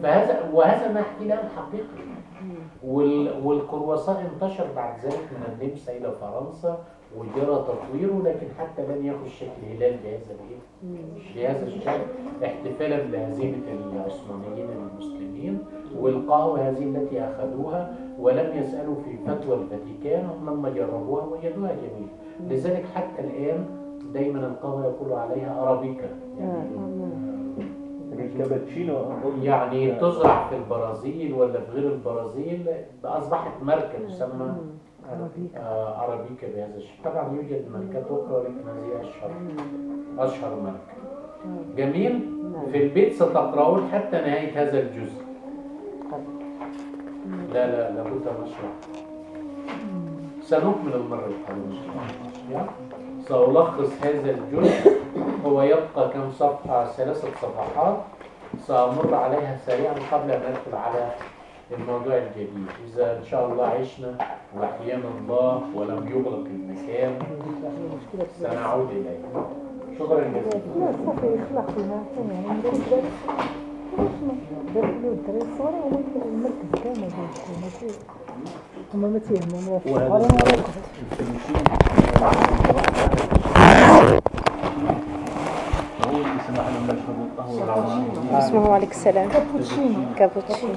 فهذا وهذا ما أحكي الان حقيقي وال والكرواسون انتشر بعد ذلك من النمسا إلى فرنسا وجرى تطويره لكن حتى لم ياخذ شكل هلال بهذا؟ بهذا الشكل احتفالا بهزيمة العثمانيين المسلمين. والقهوه هذه التي أخذوها ولم يسألوا في فتوى الفاتيكان هم لما جربوها وجدوها جميله لذلك حتى الآن دايما القهوه يقولوا عليها أرابيكا. يعني الكابتشينو أظن يعني تزرع في البرازيل ولا في غير البرازيل أصبحت ماركة تسمى آه، أرابيكا بهذا الشكل. طبعا يوجد ماركات أخرى ولكن هذه أشهر. أشهر ماركة. جميل؟ في البيت ستقرؤون حتى نهاية هذا الجزء. لا لا لابد ان نشرح سنكمل شاء الله. سألخص هذا الجزء. هو يبقى كم صفحة؟ ثلاثة صفحات. سأمر عليها سريعا قبل أن أدخل على الموضوع الجديد. إذا إن شاء الله عشنا وأحيانا الله ولم يغلق المكان سنعود إليه. شكرا جزيلا. اسمه عليك السلام كابوتشينو كابوتشينو